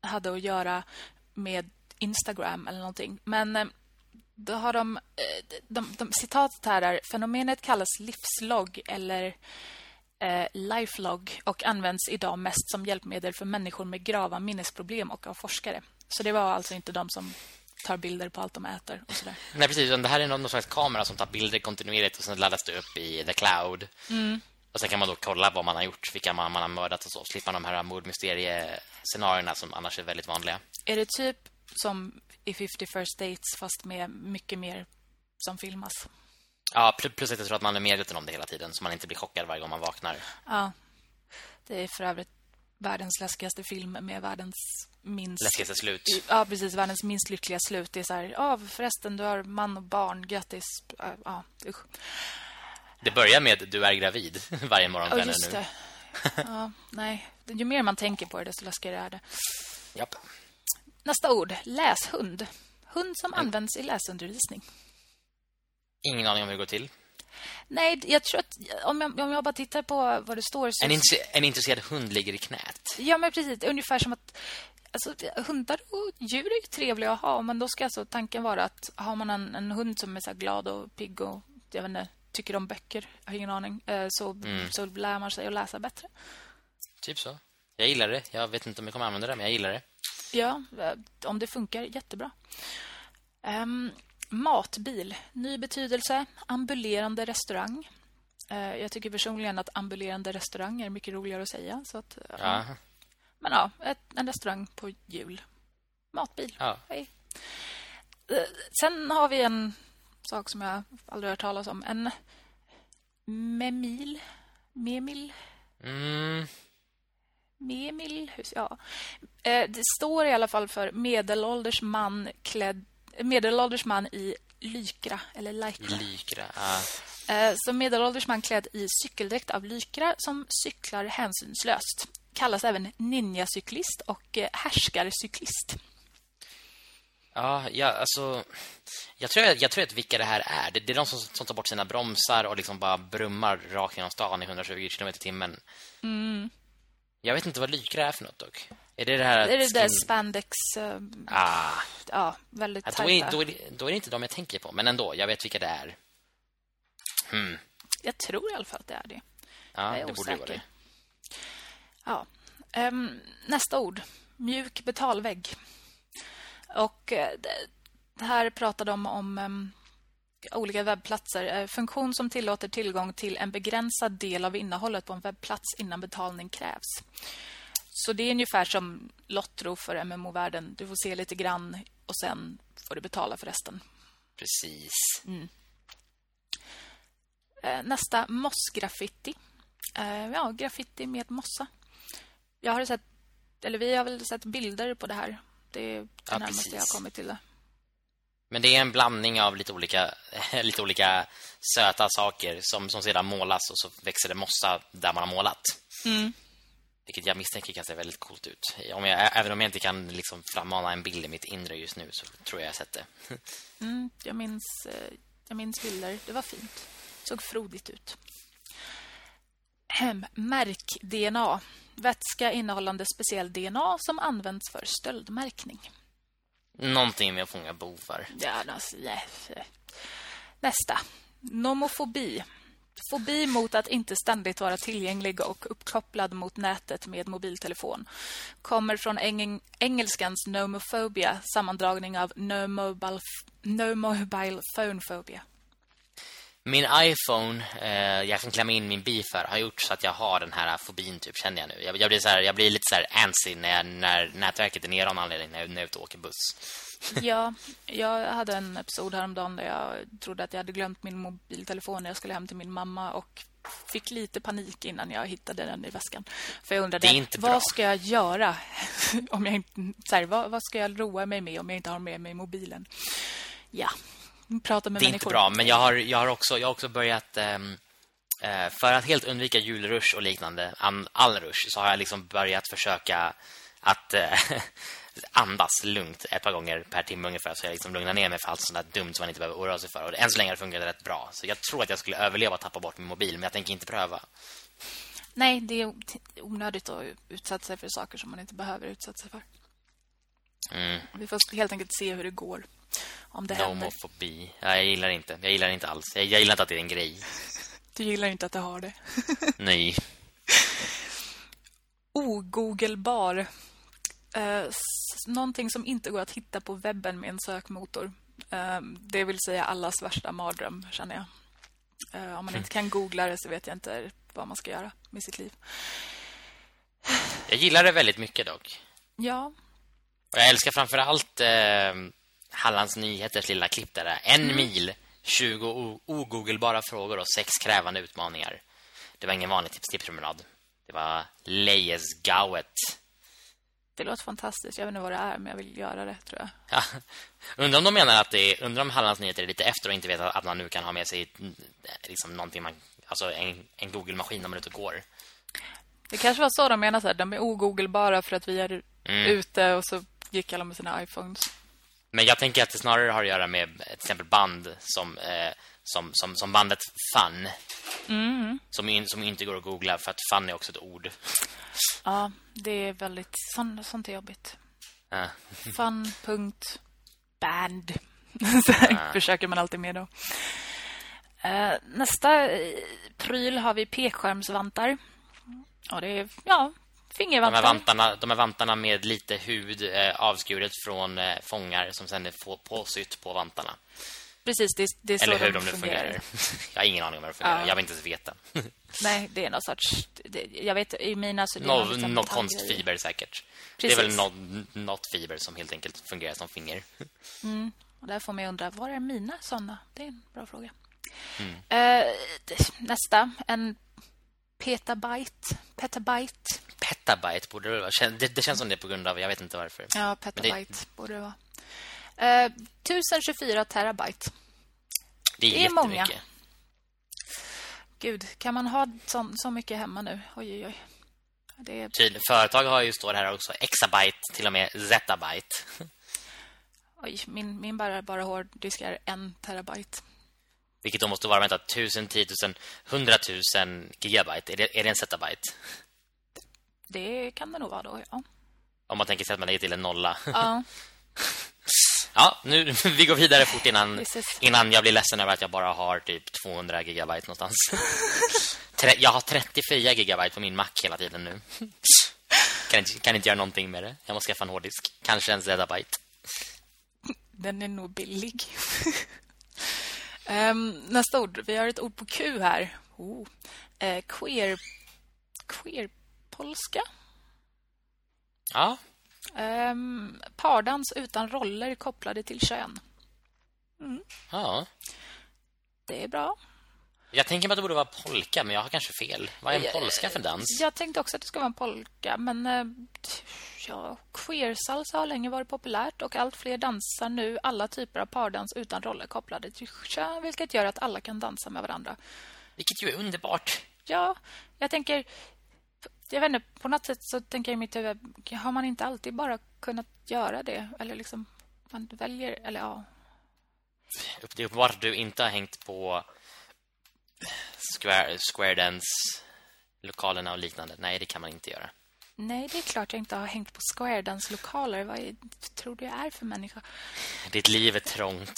hade att göra med Instagram eller någonting. Men äh, då har de, de, de, citatet här är fenomenet kallas livslogg eller eh, lifelog och används idag mest som hjälpmedel för människor med grava minnesproblem och av forskare. Så det var alltså inte de som tar bilder på allt de äter och sådär. Nej, precis. Det här är någon slags kamera som tar bilder kontinuerligt och sen laddas det upp i the cloud. Mm. Och sen kan man då kolla vad man har gjort, vilka man, man har mördat och så. Slipper man de här mordmysterie-scenarierna som annars är väldigt vanliga. Är det typ som i 50 First Dates fast med mycket mer som filmas? Ja, plus att jag tror att man är medveten om det hela tiden så man inte blir chockad varje gång man vaknar. Ja, det är för övrigt världens läskigaste film med världens minst... Läskigaste slut. Ja, precis. Världens minst lyckliga slut. Det är så här, ja, förresten, du har man och barn. Grattis. Ja, usch. Det börjar med du är gravid [laughs] varje morgon. Ja, just det. ja, [laughs] nej. Ju mer man tänker på det, desto läskigare är det. Japp. Nästa ord, läshund. Hund som mm. används i läsundervisning. Ingen aning om hur det går till. Nej, jag tror att om jag, om jag bara tittar på vad det står så... En, en intresserad hund ligger i knät. Ja, men precis. Ungefär som att alltså, hundar och djur är ju trevliga att ha, men då ska alltså tanken vara att har man en, en hund som är så glad och pigg och jag vet inte, tycker om böcker, jag har ingen aning, eh, så, mm. så lär man sig att läsa bättre. Typ så. Jag gillar det. Jag vet inte om jag kommer använda det, men jag gillar det. Ja, eh, om det funkar, jättebra. Um, Matbil, ny betydelse, ambulerande restaurang. Eh, jag tycker personligen att ambulerande restaurang är mycket roligare att säga. Så att, ja. Men ja, en restaurang på jul. Matbil. Ja. Hej. Eh, sen har vi en sak som jag aldrig hört talas om. En memil. Memil. Mm. Memil. Ja. Eh, det står i alla fall för medelålders man klädd medelålders man i lykra eller lycra. Lykra. Ja. Eh, Så medelålders man klädd i cykeldräkt av lykra som cyklar hänsynslöst. Kallas även ninjacyklist och eh, härskarcyklist. Ja, ja, alltså jag tror jag, jag tror att vilka det här är. Det, det är de som, som tar bort sina bromsar och liksom bara brummar rakt genom stan i 120 km i timmen. Mm. Jag vet inte vad lykra är för något dock. Är det det här Det är det där skin- spandex eh, Ah, ja, väldigt tajta. då, är, då, är det, då är det inte de jag tänker på, men ändå, jag vet vilka det är. Hmm. Jag tror i alla fall att det är det. Ja, Jag är det borde ju vara osäker. det. Ja. Ehm, nästa ord. Mjuk betalvägg. Och det, det här pratar de om olika webbplatser. Eh, funktion som tillåter tillgång till en begränsad del av innehållet på en webbplats innan betalning krävs. Så det är ungefär som Lotto för MMO-världen. Du får se lite grann och sen får du betala för resten. Precis. Eh, Nästa, mossgraffiti. Eh, Ja, graffiti med mossa. Jag har sett, eller vi har väl sett bilder på det här. Det är det Ja, närmaste precis. jag har kommit till det. Men det är en blandning av lite olika, [laughs] lite olika söta saker som, som sedan målas och så växer det mossa där man har målat. Mm. Vilket jag misstänker kan se väldigt coolt ut. Om jag, även om jag inte kan liksom frammana en bild i mitt inre just nu så tror jag jag sett det. [laughs] Mm, jag, minns, eh, jag minns bilder. Det var fint. såg frodigt ut. Hem, Märk-DNA. Vätska innehållande speciell DNA som används för stöldmärkning. Någonting med att fånga bovar. Ja, alltså, yes. Nästa. Nomofobi. Fobi mot att inte ständigt vara tillgänglig och uppkopplad mot nätet med mobiltelefon. Kommer från eng engelskans nomophobia, sammandragning av no mobile, no mobile phone phobia. Min iPhone, eh, jag kan klämma in min bil för, har gjort så att jag har den här fobin typ, känner jag nu. Jag, jag, blir, så här, jag blir lite så här antsy när, jag, när nätverket är nere av anledning när jag, när jag ute och åker buss. [laughs] Ja, jag hade en episod häromdagen där jag trodde att jag hade glömt min mobiltelefon när jag skulle hem till min mamma och fick lite panik innan jag hittade den i väskan. För jag undrade, vad ska jag göra [laughs] om jag inte, så här, vad, vad ska jag roa mig med om jag inte har med mig mobilen? Ja, prata med Det är människor. inte bra, men jag har, jag har, också, jag har också börjat... ehm, eh, för att helt undvika julrush och liknande, an, all rush, så har jag liksom börjat försöka att eh, [laughs] andas lugnt ett par gånger per timme ungefär så jag liksom lugnar ner mig för allt sånt där dumt som man inte behöver oroa sig för. Och än så länge har det fungerat rätt bra. Så jag tror att jag skulle överleva och tappa bort min mobil, men jag tänker inte pröva. Nej, det är onödigt att utsätta sig för saker som man inte behöver utsätta sig för. Mm. Vi får helt enkelt se hur det går. Om det händer. Nomofobi. Ja, jag gillar inte. Jag gillar inte alls. Jag, jag gillar inte att det är en grej. Du gillar inte att det har det. [laughs] Nej. Ogoogelbar. Eh, någonting som inte går att hitta på webben med en sökmotor. Eh, det vill säga allas värsta mardröm, känner jag. Eh, om man inte kan googla det så vet jag inte vad man ska göra med sitt liv. Jag gillar det väldigt mycket dock. Ja, Och jag älskar framförallt eh, Hallands Nyheters lilla klipp där en mil, 20 o- ogoogelbara frågor och sex krävande utmaningar. Det var ingen vanlig tips tipspromenad. Det var Lejesgauet. det låter fantastiskt. Jag vet inte vad det är, men jag vill göra det, tror jag. Ja. Undrar om de menar att det är, undrar om Hallands Nyheter är lite efter och inte vet att man nu kan ha med sig mm, liksom någonting man alltså en, en Google-maskin när man är ute och går. Det kanske var så de menade, så här, de är ogoogelbara för att vi är Mm. ute och så gick alla med sina iPhones. Men jag tänker att det snarare har att göra med till exempel band som, eh, som, som, som bandet Fun. Som, in, som inte går att googla för att fun är också ett ord. Ja, det är väldigt... Sånt, sånt är jobbigt. Ja. Fun.band. [laughs] Så här försöker man alltid med då. Eh, nästa eh, pryl har vi p-skärmsvantar. Ja, det är ja, De fingervantar. här, vantarna, de här vantarna med lite hud eh, avskuret från eh, fångar som sen är påsytt på vantarna. Precis, det, det är så Eller hur de de nu fungerar. fungerar. [laughs] jag har ingen aning om hur de fungerar. Ja. Jag vill inte ens veta. [laughs] Nej, det är någon sorts... Det, jag vet, i mina så det Nå, liten något metallgrej. konstfiber säkert. Det Precis. är väl något, något fiber som helt enkelt fungerar som finger. [laughs] Och där får mig undra, var är mina sådana? Det är en bra fråga. Mm. Eh, nästa, en petabyte. Petabyte. Petabyte borde det vara. Det, det känns som det på grund av, jag vet inte varför. Ja, petabyte det... borde det vara. Eh, 1024 terabyte. Det är, det är många. Gud, kan man ha så, så mycket hemma nu? Oj, oj, oj. Det är... Tydlig, företag har ju står här också exabyte, till och med zettabyte. Oj, min, min bara, bara hårddisk är en terabyte. Vilket då måste vara vänta, 1000, 10 000, 100 000 gigabyte. Är det, är det en zettabyte? Det kan det nog vara då, ja. Om man tänker sig att man lägger till en nolla. Ja. [laughs] ja, nu [laughs] vi går vidare fort innan, innan jag blir ledsen över att jag bara har typ 200 gigabyte någonstans. [laughs] jag har 34 gigabyte på min Mac hela tiden nu. kan, inte, kan inte göra någonting med det. Jag måste skaffa en hårddisk. Kanske en zettabyte. Den är nog billig. um, nästa ord. Vi har ett ord på Q här. Oh. Uh, queer. Queer polska. Ja. Um, pardans utan roller kopplade till kön. Mm. Ja. Det är bra. Jag tänker att det borde vara polka, men jag har kanske fel. Vad är en polska för dans? Jag tänkte också att det ska vara en polka, men eh, ja, queersalsa har länge varit populärt och allt fler dansar nu alla typer av pardans utan roller kopplade till kön, vilket gör att alla kan dansa med varandra. Vilket ju är underbart. Ja, jag tänker jag vet inte, på något sätt så tänker jag i mitt huvud har man inte alltid bara kunnat göra det eller liksom man väljer eller ja. Det är uppenbart att du inte har hängt på Square, Square Dance lokalerna och liknande. Nej, det kan man inte göra. Nej, det är klart jag inte har hängt på Square Dance lokaler. Vad är, tror du jag är för människa? Ditt liv är trångt.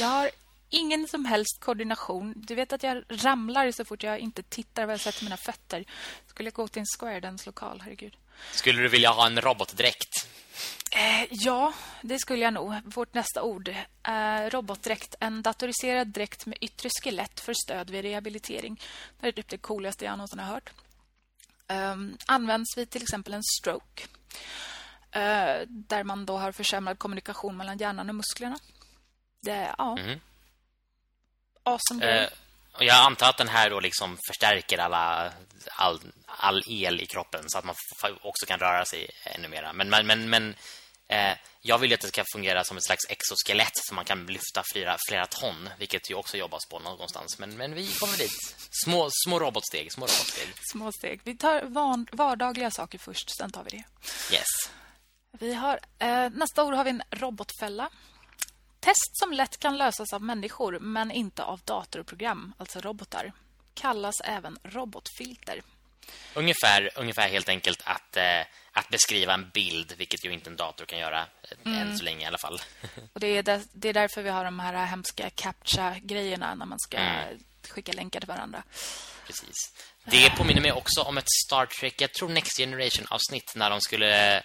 Jag har ingen som helst koordination. Du vet att jag ramlar så fort jag inte tittar vad jag sätter mina fötter. Skulle jag gå till en Square Dance lokal, herregud. Skulle du vilja ha en robotdräkt? Eh, ja, det skulle jag nog. Vårt nästa ord. Eh, robotdräkt. En datoriserad dräkt med yttre skelett för stöd vid rehabilitering. Det är typ det coolaste jag någonsin har hört. Eh, används vid till exempel en stroke. Eh, där man då har försämrad kommunikation mellan hjärnan och musklerna. Det, ja. Mm. Awesome eh, jag antar att den här då liksom förstärker alla all, all el i kroppen så att man också kan röra sig ännu mer. Men, men, men, men eh, jag vill att det ska fungera som ett slags exoskelett så man kan lyfta flera, flera ton, vilket ju också jobbas på någonstans. Men, men vi kommer dit. Små, små robotsteg, små robotsteg. Små steg. Vi tar van, vardagliga saker först, sen tar vi det. Yes. Vi har, eh, nästa ord har vi en robotfälla. Test som lätt kan lösas av människor men inte av datorprogram, alltså robotar, kallas även robotfilter. Ungefär, ungefär helt enkelt att, eh, att beskriva en bild, vilket ju inte en dator kan göra mm. än så länge i alla fall. [laughs] Och det är, där, det är därför vi har de här hemska captcha-grejerna när man ska mm. skicka länkar till varandra. Precis. Det påminner mig också om ett Star Trek, jag tror Next Generation-avsnitt när de skulle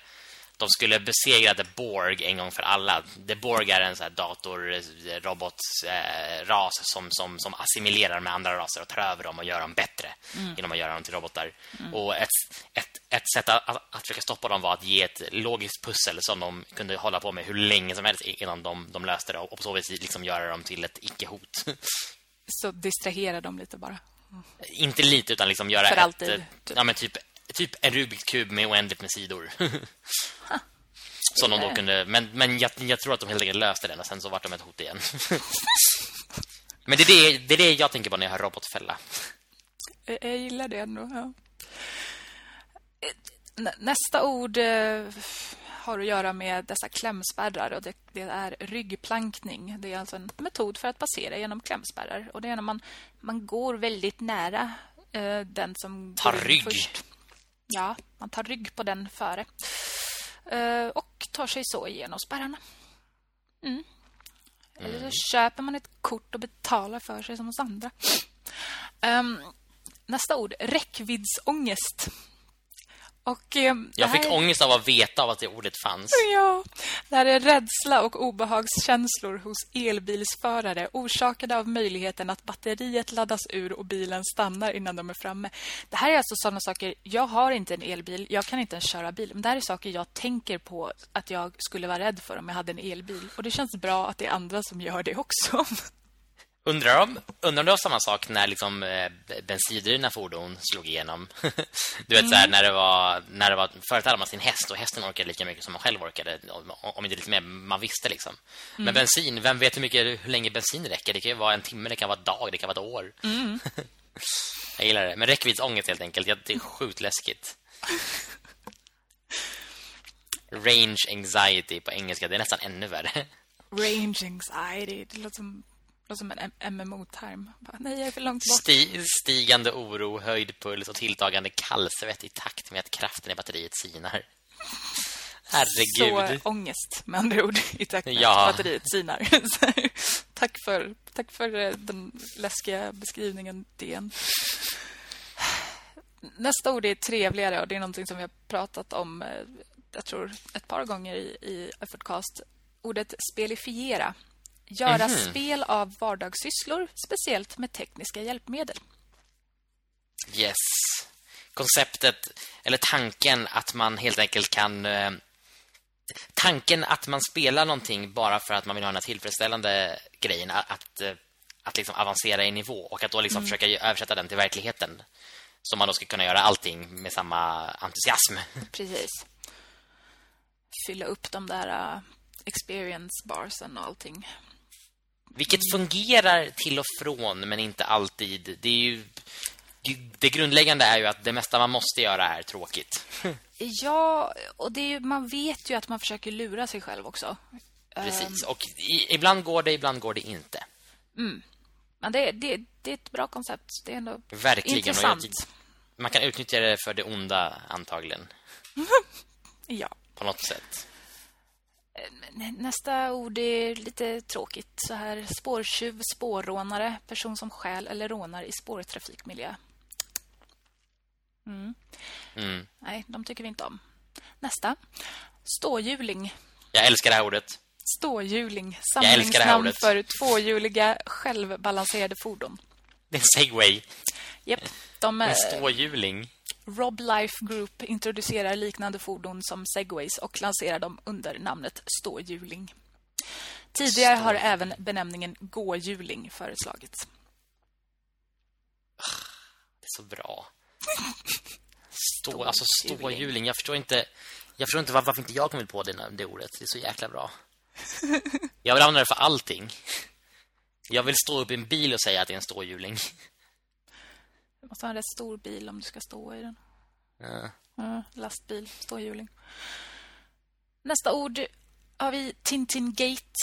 de skulle besegra The Borg en gång för alla. The Borg är en så här datorrobotras eh, som, som, som assimilerar med andra raser och tar över dem och gör dem bättre mm. genom att göra dem till robotar. Mm. Och ett, ett, ett sätt att, att, försöka stoppa dem var att ge ett logiskt pussel som de kunde hålla på med hur länge som helst innan de, de löste det och på så vis liksom göra dem till ett icke-hot. Så distrahera dem lite bara. Inte lite utan liksom göra för ett, alltid. ja men typ typ en Rubiks kub med oändligt med sidor. [laughs] Som de då kunde, men, men jag, jag tror att de helt enkelt löste den och sen så vart de ett hot igen. [laughs] men det är det, det är det jag tänker på när jag hör robotfälla. Jag gillar det ändå, ja. Nästa ord eh, har att göra med dessa klämspärrar och det, det, är ryggplankning. Det är alltså en metod för att passera genom klämspärrar och det är när man, man går väldigt nära eh, den som tar rygg. Först. Ja, man tar rygg på den före. Uh, och tar sig så igenom spärrarna. Mm. Eller så köper man ett kort och betalar för sig som hos andra. Um, nästa ord, räckviddsångest. Och, eh, jag här... fick ångest av att veta av att det ordet fanns. Ja, det här är rädsla och obehagskänslor hos elbilsförare orsakade av möjligheten att batteriet laddas ur och bilen stannar innan de är framme. Det här är alltså sådana saker, jag har inte en elbil, jag kan inte ens köra bil. Men det här är saker jag tänker på att jag skulle vara rädd för om jag hade en elbil. Och det känns bra att det är andra som gör det också. [laughs] Undrar om, undrar om det var samma sak när liksom eh, bensindrivna fordon slog igenom. [laughs] du vet mm. så här, när det var när det var förut hade man sin häst och hästen orkade lika mycket som man själv orkade om inte lite mer man visste liksom. Mm. Men bensin, vem vet hur mycket hur länge bensin räcker? Det kan ju vara en timme, det kan vara en dag, det kan vara ett år. Mm. [laughs] Jag gillar det. Men räckviddsångest helt enkelt. Det är sjukt läskigt. [laughs] Range anxiety på engelska, det är nästan ännu värre. Range anxiety, det låter som som en MMO-term. Nej, jag är för långt bort. Sti stigande oro, höjd puls och tilltagande kallsvett i takt med att kraften i batteriet sinar. Herregud. Så ångest, med andra ord, i takt med ja. att batteriet sinar. [laughs] tack, för, tack för eh, den läskiga beskrivningen, DN. Nästa ord är trevligare och det är någonting som vi har pratat om eh, jag tror ett par gånger i, i Effortcast. Ordet spelifiera Göra mm -hmm. spel av vardagssysslor, speciellt med tekniska hjälpmedel. Yes. Konceptet, eller tanken att man helt enkelt kan... Eh, tanken att man spelar någonting bara för att man vill ha den tillfredsställande grejen. Att, att, eh, att liksom avancera i nivå och att då liksom mm. försöka översätta den till verkligheten. Så man då ska kunna göra allting med samma entusiasm. Precis. Fylla upp de där uh, experience barsen och allting. Vilket fungerar till och från men inte alltid. Det är ju det grundläggande är ju att det mesta man måste göra är tråkigt. [laughs] Ja, och det är, man vet ju att man försöker lura sig själv också. Precis, och i, ibland går det, ibland går det inte. Mm. Men det, det, det är ett bra koncept. Det är ändå Verkligen. intressant. Man kan utnyttja det för det onda, antagligen. [laughs] ja. På något sätt. Nästa ord är lite tråkigt. Så här spårtjuv, spårrånare, person som skäl eller rånar i spårtrafikmiljö. Mm. Mm. Nej, de tycker vi inte om. Nästa. Ståhjuling. Jag älskar det här ordet. Ståhjuling. Samlingsnamn för tvåhjuliga självbalanserade fordon. Det är en segway. Japp. De, en ståhjuling. Rob Life Group introducerar liknande fordon som Segways och lanserar dem under namnet ståhjuling. Tidigare har även benämningen gåhjuling föreslagits. Det är så bra. [laughs] Stå, alltså ståhjuling. Jag förstår inte jag förstår inte varför inte jag kommit på det, det ordet. Det är så jäkla bra. [laughs] Jag vill använda det för allting. Jag vill stå upp i en bil och säga att det är en ståhjuling. Måste ha en rätt stor bil om du ska stå i den. Ja. ja lastbil, ståhjuling. Nästa ord har vi Tintin Gate.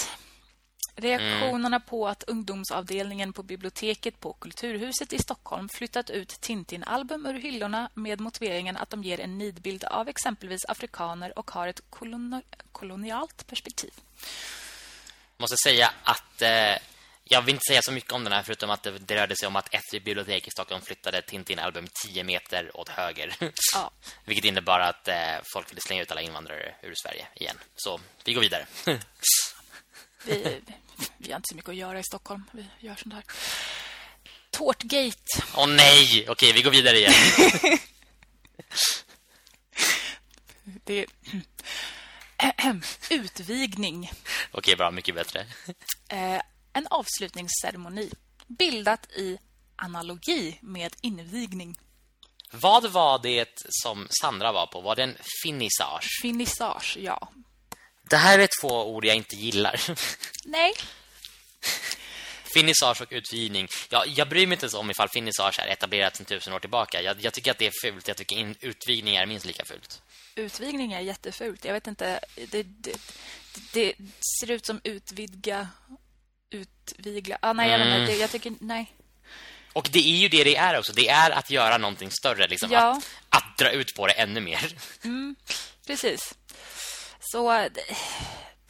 Reaktionerna mm. på att ungdomsavdelningen på biblioteket på Kulturhuset i Stockholm flyttat ut Tintin-album ur hyllorna med motiveringen att de ger en nidbild av exempelvis afrikaner och har ett kolonialt perspektiv. Jag måste säga att eh, jag vill inte säga så mycket om den här förutom att det, det rörde sig om att ett bibliotek i Stockholm flyttade Tintin-album 10 meter åt höger. Ja. [laughs] Vilket innebar att eh, folk ville slänga ut alla invandrare ur Sverige igen. Så vi går vidare. [laughs] vi, vi har inte så mycket att göra i Stockholm. Vi gör sånt här. Tårtgate. Åh oh, nej! Okej, vi går vidare igen. [laughs] det [clears throat] Utvigning. Okej, bra. Mycket bättre. En avslutningsceremoni bildat i analogi med invigning. Vad var det som Sandra var på? Var det en finissage? Finissage, ja. Det här är två ord jag inte gillar. [laughs] Nej. Finissage och utvigning. Ja, jag bryr mig inte ens om ifall finissage är etablerat sedan tusen år tillbaka. Jag, jag, tycker att det är fult. Jag tycker in, utvigning är minst lika fult. Utvigning är jättefult. Jag vet inte. Det, det, det ser ut som utvidga utvigla. Ah, nej, mm. jag, vet inte, jag tycker nej. Och det är ju det det är också. Det är att göra någonting större liksom ja. att, att dra ut på det ännu mer. Mm, precis. Så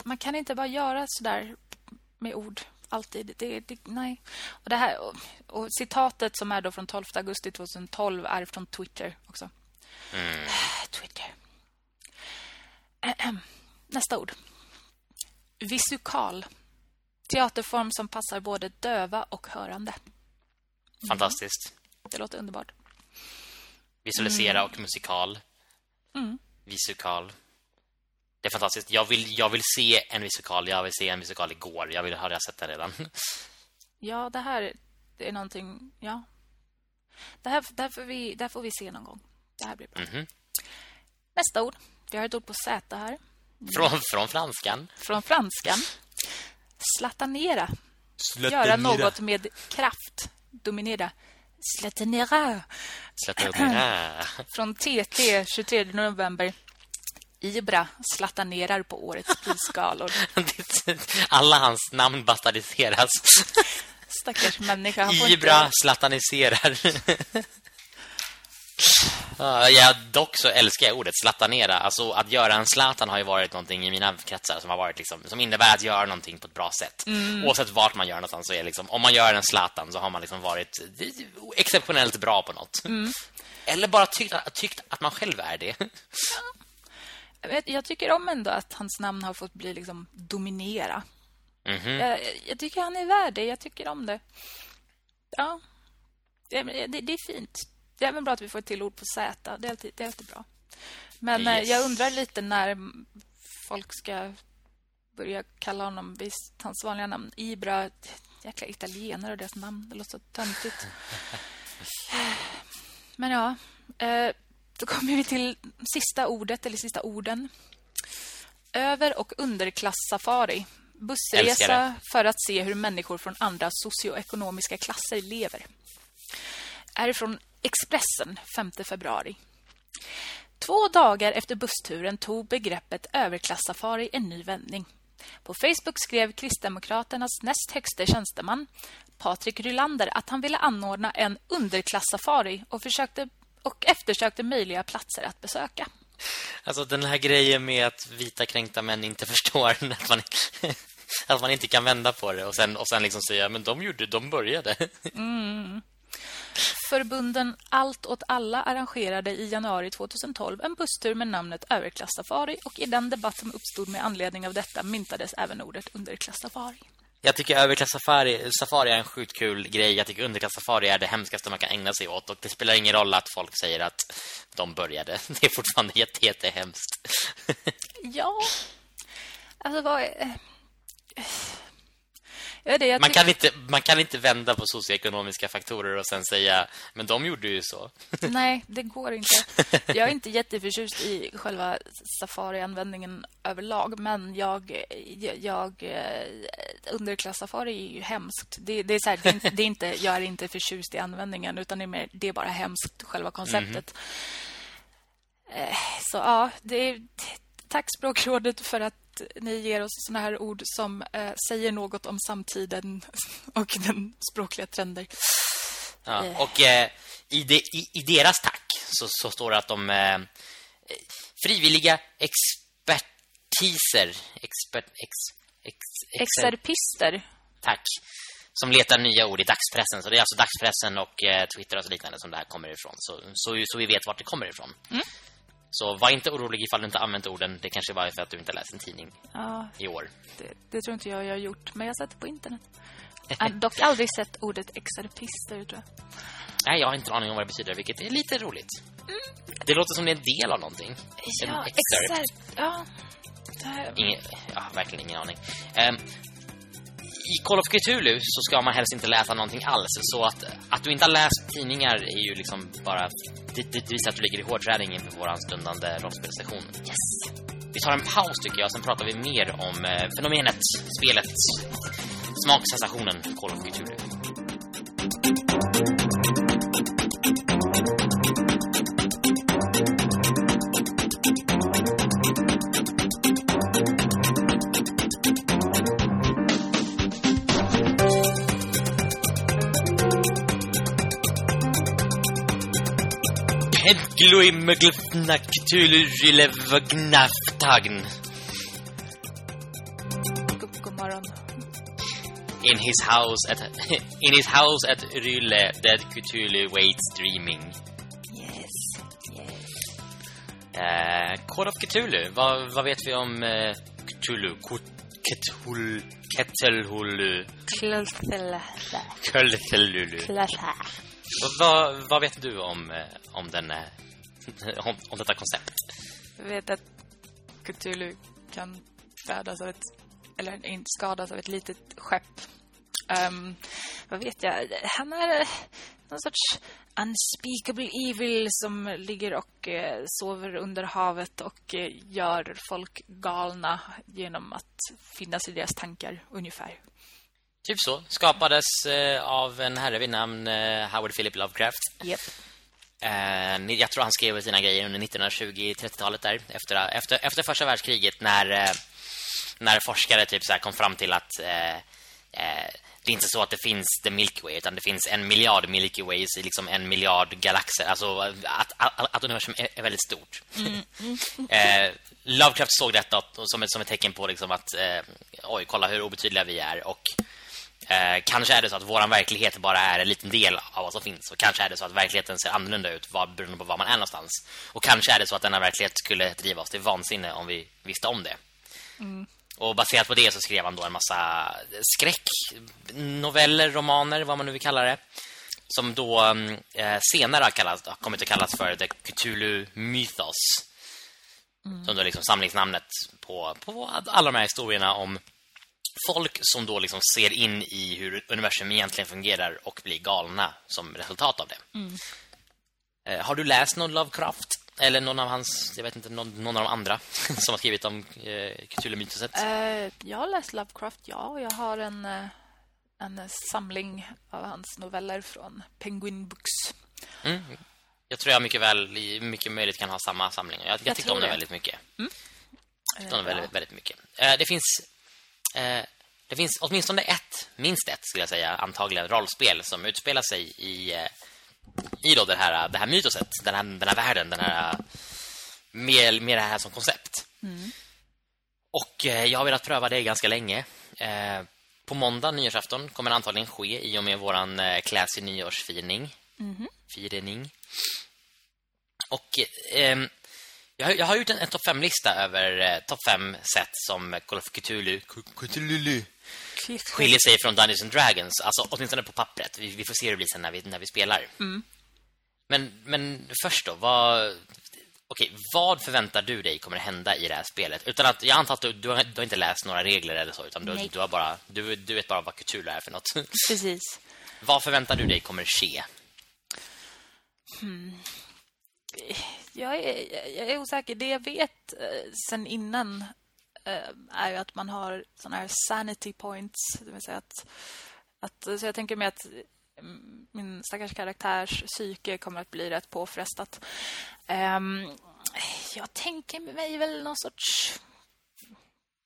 man kan inte bara göra så där med ord alltid. Det, det, nej. Och det här och, och, citatet som är då från 12 augusti 2012 är från Twitter också. Mm. [sighs] Twitter. [clears throat] Nästa ord. Visukal. Teaterform som passar både döva och hörande. Fantastiskt. Det låter underbart. Visualisera och musikal. Mm. Visikal. Det är fantastiskt. Jag vill, jag vill se en musikal. Jag vill se en musikal igår. Jag vill ha sett den redan. [laughs] Ja, det här är någonting... Ja. Det här, det här, får vi, det här får vi se någon gång. Det här blir bra. Mhm. Nästa ord. Vi har ett ord på Z här. Från, från franskan. Från franskan. Slatanera. Göra något med kraft. Dominera. Slatanera. Slatanera. [clears throat] Från TT 23 november. Ibra slatanerar på årets prisgalor. [laughs] Alla hans namn bastardiseras. Stackars människa. Ibra inte... slataniserar. [laughs] Ja, ja, dock så älskar jag ordet slatanera. Alltså att göra en slatan har ju varit någonting i mina kretsar som har varit liksom som innebär att göra någonting på ett bra sätt. Mm. Oavsett vart man gör någonstans så är liksom om man gör en slatan så har man liksom varit exceptionellt bra på något. Mm. Eller bara tyckt, tyckt att man själv är det. Jag tycker om ändå att hans namn har fått bli liksom dominera. Mhm. Jag, jag tycker han är värd det. Jag tycker om det. Ja. Det, det, det är fint. Det är även bra att vi får ett till ord på Z. Det är alltid, det är alltid bra. Men eh, Yes. jag undrar lite när folk ska börja kalla honom vid hans vanliga namn. Ibra, jäkla italienare och deras namn. Det låter så töntigt. [laughs] Men ja, eh, då kommer vi till sista ordet, eller sista orden. Över- och underklass-safari. Bussresa för att se hur människor från andra socioekonomiska klasser lever. Är från Expressen 5 februari. Två dagar efter bussturen tog begreppet överklassafari en ny vändning. På Facebook skrev Kristdemokraternas näst högste tjänsteman Patrik Rylander att han ville anordna en underklassafari och, försökte, och eftersökte möjliga platser att besöka. Alltså den här grejen med att vita kränkta män inte [laughs] förstår att man, att man inte kan vända på det och sen, och sen liksom säga men de gjorde, de började. Förbunden Allt åt alla arrangerade i januari 2012 en busstur med namnet Överklassafari och i den debatt som uppstod med anledning av detta myntades även ordet underklassafari. Jag tycker överklass-safari safari är en sjukt kul grej. Jag tycker underklass-safari är det hemskaste man kan ägna sig åt. Och det spelar ingen roll att folk säger att de började. [laughs] Det är fortfarande jätte, jättehemskt. [laughs] Ja, alltså vad... är- Vet det, Man kan, inte, man kan inte vända på socioekonomiska faktorer och sen säga men de gjorde ju så. [laughs] Nej, det går inte. Jag är inte [laughs] jätteförtjust i själva safari-användningen överlag, men jag, jag, eh, underklass-safari är ju hemskt. Det, det är så här, det är inte, det är inte, jag är inte förtjust i användningen, utan det är, mer, det är bara hemskt, själva konceptet. Eh, Så ja, det är, tack Språkrådet för att ni ger oss såna här ord som eh, säger något om samtiden [laughs] och den språkliga trender. Ja, Eh. och eh, i, de, i, i deras tack så, så står det att de eh, frivilliga expertiser expert, ex, ex, exer, Exerpister. tack som letar nya ord i dagspressen. Så det är alltså dagspressen och eh, Twitter och så liknande som det här kommer ifrån. Så, så, så vi vet vart det kommer ifrån. Mm. Så var inte orolig ifall du inte använt orden. Det kanske är för att du inte läst en tidning Ja, i år. det, det tror inte jag jag har gjort, men jag har sett det på internet. [laughs] Jag har dock aldrig sett ordet exerpister, tror jag. Nej, jag har inte aning om vad det betyder, vilket är lite roligt. Det låter som det är en del av någonting. Mm. Ja, exert. Ja. Det här- Ingen, ja, verkligen ingen aning. Ehm, I Call of Cthulhu så ska man helst inte läsa någonting alls. Så att, att du inte har läst tidningar är ju liksom bara... Det, det, visar att du ligger i hårdträning inför vår stundande rollspelstation. Yes. Vi tar en paus tycker jag, sen pratar vi mer om eh, fenomenet, spelet, smaksensationen Call of Cthulhu. Hedgloimglfna Cthulhu Gilevgnaftagen. God, morgon. In his house at [laughs] in his house at Ryle, dead Cthulhu waits dreaming. Yes. yes. Eh, Call of Cthulhu. Vad, vad vet vi om eh, Cthulhu? Cthulhu. Cthulhu. Cthulhu. Vad, vad, vad vet du om, eh, om, den, eh, [laughs] om, om detta koncept? Jag vet att Cthulhu kan födas av ett eller inte skadas av ett litet skepp. Um, vad vet jag? Han är någon sorts unspeakable evil som ligger och eh, sover under havet och eh, gör folk galna genom att finnas i deras tankar ungefär. Typ så. Skapades eh, av en herre vid namn eh, Howard Philip Lovecraft. Yep. Eh, jag tror han skrev sina grejer under 1920-30-talet där efter, efter, efter första världskriget när eh, när forskare typ så kom fram till att eh, eh, det är inte så att det finns the Milky Way utan det finns en miljard Milky Ways i liksom en miljard galaxer alltså att, att, att universum är, är väldigt stort. Mm. Mm. [laughs] eh, Lovecraft såg detta som ett, som ett tecken på liksom att eh, oj kolla hur obetydliga vi är och Eh, kanske är det så att våran verklighet bara är en liten del av vad som finns. Och kanske är det så att verkligheten ser annorlunda ut var, beroende på var man är någonstans. Och kanske är det så att denna verklighet skulle driva oss till vansinne om vi visste om det. Mm. Och baserat på det så skrev han då en massa skräck, noveller, romaner, vad man nu vill kalla det. Som då eh, senare har, kallats, har kommit att kallas för The Cthulhu Mythos. Mm. Som då liksom samlingsnamnet på, på alla de här historierna om folk som då liksom ser in i hur universum egentligen fungerar och blir galna som resultat av det. Mm. Eh, har du läst någon Lovecraft? Eller någon av hans, jag vet inte, någon, någon av de andra [laughs] som har skrivit om eh, Cthulhu-mytoset? Uh, jag har läst Lovecraft, ja. Och jag har en, uh, en samling av hans noveller från Penguin Books. Mm. Jag tror jag mycket väl, mycket möjligt kan ha samma samling. Jag, jag, jag tycker om den väldigt mycket. Mm. Jag tycker om den väldigt, väldigt mycket. Uh, det finns... det finns åtminstone ett, minst ett skulle jag säga, antagligen rollspel som utspelar sig i i då det här, det här mytoset, den här, den här världen, den här med, med det här som koncept. Mm. Och eh, jag har velat pröva det ganska länge. Eh, på måndag, nyårsafton, kommer antagligen ske i och med våran eh, classy nyårsfirning. Mm. Firning. Och eh, jag, jag, har gjort en, en topp 5-lista över eh, topp 5 sätt som Call of Cthulhu, Cthulhu skiljer sig från Dungeons and Dragons. Alltså åtminstone på pappret. Vi, vi får se hur det blir sen när vi, när vi spelar. Mm. Men, men först då, vad... Okej, vad förväntar du dig kommer hända i det här spelet? Utan att, jag antar att du, du, har, du har inte läst några regler eller så Utan du, du, har bara, du, du vet bara vad Cthulhu är för något Precis Vad förväntar du dig kommer ske? Hmm. Jag, är, jag är osäker Det jag vet eh, sen innan eh, Är ju att man har såna här sanity points Det vill säga att, att Så jag tänker mig att mm, min stackars karaktärs psyke kommer att bli rätt påfrestat. Um, jag tänker mig väl någon sorts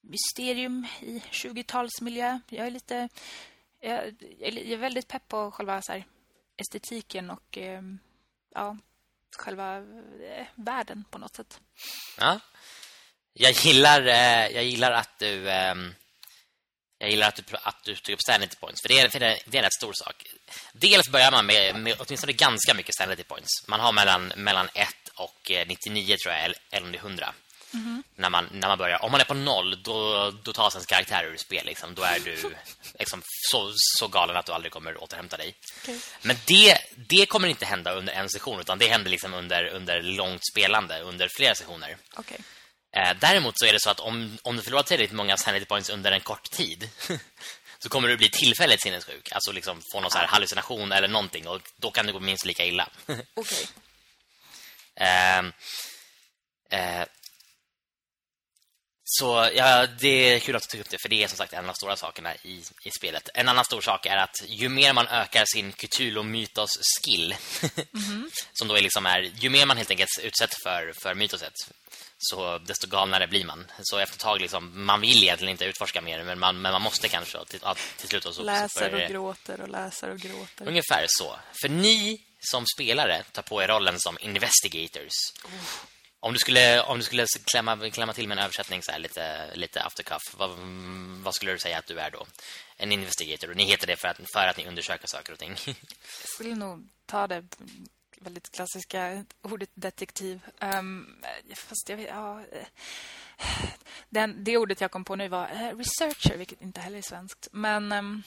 mysterium i 20-talsmiljö. Jag är lite jag är väldigt pepp på själva så här, estetiken och eh, ja, själva eh, världen på något sätt. Ja. Jag gillar eh, jag gillar att du ehm, jag gillar att du, att du tog upp sanity points För det är, för det, är en rätt stor sak Dels börjar man med, med åtminstone ganska mycket sanity points Man har mellan, mellan 1 och eh, 99 tror jag Eller om det är 100 mm när, man, när man börjar Om man är på noll Då, då tas ens karaktär ur spel liksom. Då är du [laughs] liksom, så, så galen att du aldrig kommer återhämta dig okay. Men det, det kommer inte hända under en session Utan det händer liksom under, under långt spelande Under flera sessioner okay. Eh, däremot så är det så att om, om du förlorar tillräckligt många sanity points under en kort tid [laughs] så kommer du bli tillfälligt sinnessjuk. Alltså liksom få någon så här hallucination eller någonting och då kan det gå minst lika illa. [laughs] Okej. Okay. eh, eh, så ja, det är kul att du tog upp det för det är som sagt en av de stora sakerna i, i spelet. En annan stor sak är att ju mer man ökar sin Cthulhu-mytos skill [laughs] mm som då är liksom är ju mer man helt enkelt utsätts för för mytoset så desto galnare blir man. Så efter ett tag liksom, man vill egentligen inte utforska mer men man, men man måste kanske till, till slut. Och så, läser och gråter och läser och gråter. Ungefär så. För ni som spelare tar på er rollen som investigators. Oh. Om du skulle, om du skulle klämma, klämma till med en översättning så här lite, lite after cuff, vad, vad skulle du säga att du är då? En investigator. Och ni heter det för att, för att ni undersöker saker och ting. [laughs] Jag skulle nog ta det väldigt klassiska ordet detektiv. Um, fast jag vet, ja, den, det ordet jag kom på nu var uh, researcher, vilket inte heller är svenskt. Men... Um,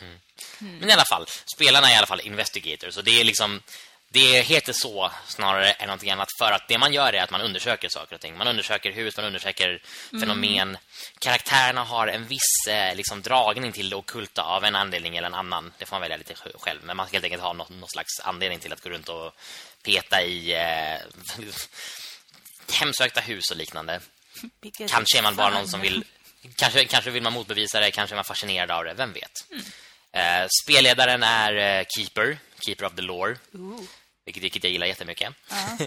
mm. Mm. Men i alla fall, spelarna är i alla fall investigators. Och det är liksom det heter så snarare än någonting annat för att det man gör är att man undersöker saker och ting. Man undersöker hus, man undersöker fenomen. Mm. Karaktärerna har en viss eh, liksom, dragning till det okulta av en anledning eller en annan. Det får man välja lite själv. Men man ska helt enkelt ha något, någon slags anledning till att gå runt och peta i eh, [laughs] hemsökta hus och liknande. Kanske är man bara någon som vill... Kanske, kanske vill man motbevisa det, kanske är man fascinerad av det, vem vet. Mm. Eh, spelledaren är eh, Keeper, Keeper of the Lore. Ooh. Vilket, vilket jag gillar jättemycket. Uh. [laughs]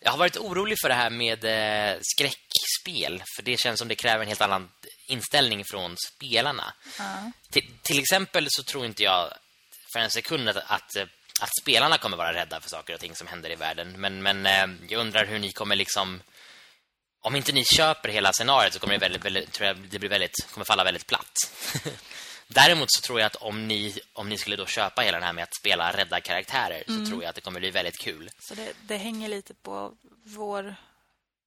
jag har varit orolig för det här med eh, skräckspel. För det känns som det kräver en helt annan inställning från spelarna. Uh. Till, exempel så tror inte jag för en sekund att, att, att, spelarna kommer vara rädda för saker och ting som händer i världen. Men, men eh, jag undrar hur ni kommer liksom... Om inte ni köper hela scenariot så kommer det, väldigt, väldigt, tror jag det blir väldigt, kommer falla väldigt platt. [laughs] Däremot så tror jag att om ni, om ni skulle då köpa hela den här med att spela rädda karaktärer mm. så tror jag att det kommer bli väldigt kul. Så det, det hänger lite på vår,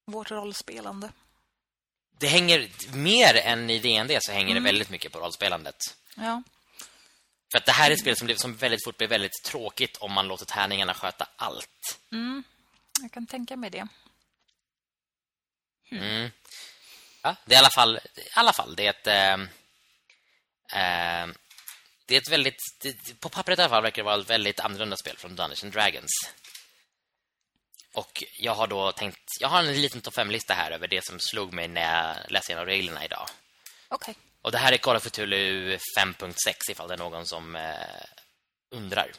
vårt rollspelande. Det hänger mer än i D&D så hänger mm. det väldigt mycket på rollspelandet. Ja. För att det här är ett spel som, som väldigt fort blir väldigt tråkigt om man låter tärningarna sköta allt. Mm. Jag kan tänka mig det. Mm. Ja, det är i alla fall, i alla fall det är ett... Eh, Eh, det är ett väldigt det, på pappret i alla fall verkar det vara ett väldigt annorlunda spel från Dungeons and Dragons. Och jag har då tänkt jag har en liten topp 5-lista här över det som slog mig när jag läste igenom reglerna idag. Okej. Okay. Och det här är Call of Cthulhu 5.6 ifall det är någon som eh, undrar.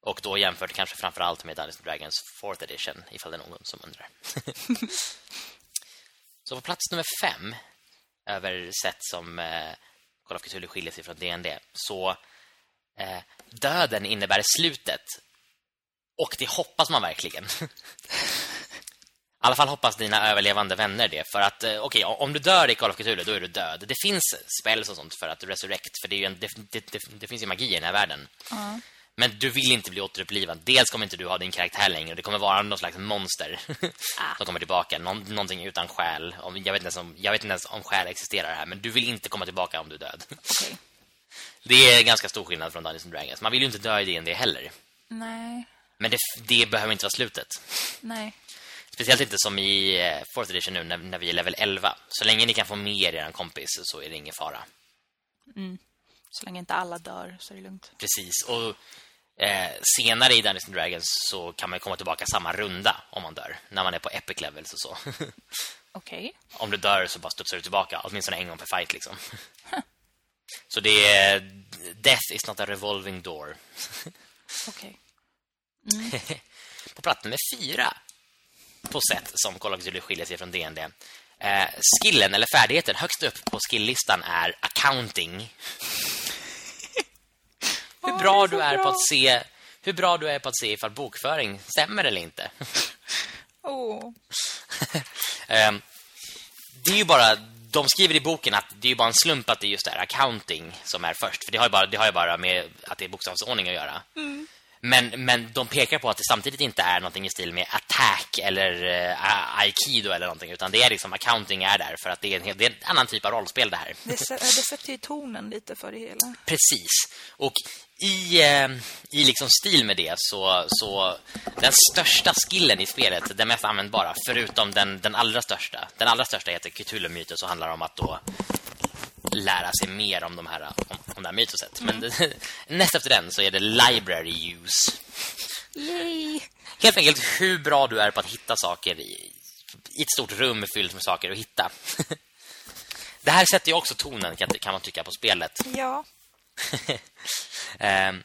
Och då jämfört kanske framförallt med Dungeons Dragons 4th edition ifall det är någon som undrar. [laughs] Så på plats nummer 5 över sätt som eh, Call of Cthulhu skiljer sig från D&D så eh, döden innebär slutet. Och det hoppas man verkligen. [laughs] I alla fall hoppas dina överlevande vänner det för att eh, okej, okay, om du dör i Call of Cthulhu då är du död. Det finns spells och sånt för att resurrect för det är ju en, det, det, det, det finns ju magi i den här världen. Mm. Men du vill inte bli återupplivad. Dels kommer inte du ha din karaktär längre. Det kommer vara någon slags monster [laughs] ah. som kommer tillbaka. Någon, någonting utan själ. Jag vet, inte ens om, jag vet inte ens om själ existerar här. Men du vill inte komma tillbaka om du är död. Okay. [laughs] Det är ganska stor skillnad från Dungeons Dragons. Man vill ju inte dö i D&D heller. Nej. Men det, det behöver inte vara slutet. Nej. Speciellt inte som i 4th eh, edition nu när, när vi är level 11. Så länge ni kan få mer er kompis så är det ingen fara. Mm. Så länge inte alla dör så är det lugnt. Precis. Och eh, senare i Dungeons Dragons så kan man komma tillbaka samma runda om man dör. När man är på epic levels och så. [laughs] Okej. Okay. Om du dör så bara studsar du tillbaka. Åtminstone en gång per fight liksom. så det är... Death is not a revolving door. [laughs] Okej. Mm. [laughs] på plats nummer fyra på sätt som Call of Duty skiljer sig från D&D. Eh, skillen eller färdigheten högst upp på skilllistan är accounting. Hur bra du är bra. på att se hur bra du är på att se ifall bokföring stämmer eller inte. [laughs] Oh. um, [laughs] det är ju bara de skriver i boken att det är bara en slump att det är just där accounting som är först för det har ju bara det har ju bara med att det är bokstavsordning att göra. Mm. Men, men de pekar på att det samtidigt inte är någonting i stil med attack eller uh, aikido eller någonting utan det är liksom accounting är där för att det är en, det är en annan typ av rollspel det här. Det, det sätter ju tonen lite för det hela. Precis. Och i, eh, i liksom stil med det så, så den största skillen i spelet, den mest användbara förutom den, den allra största. Den allra största heter Cthulhu-myten och handlar om att då lära sig mer om de här om, om det här mytoset. Mm. Men det, [laughs] näst efter den så är det library use. Yay. Helt enkelt hur bra du är på att hitta saker i, i ett stort rum fyllt med saker att hitta. [laughs] det här sätter ju också tonen kan, kan man tycka på spelet. [laughs] Ja. um,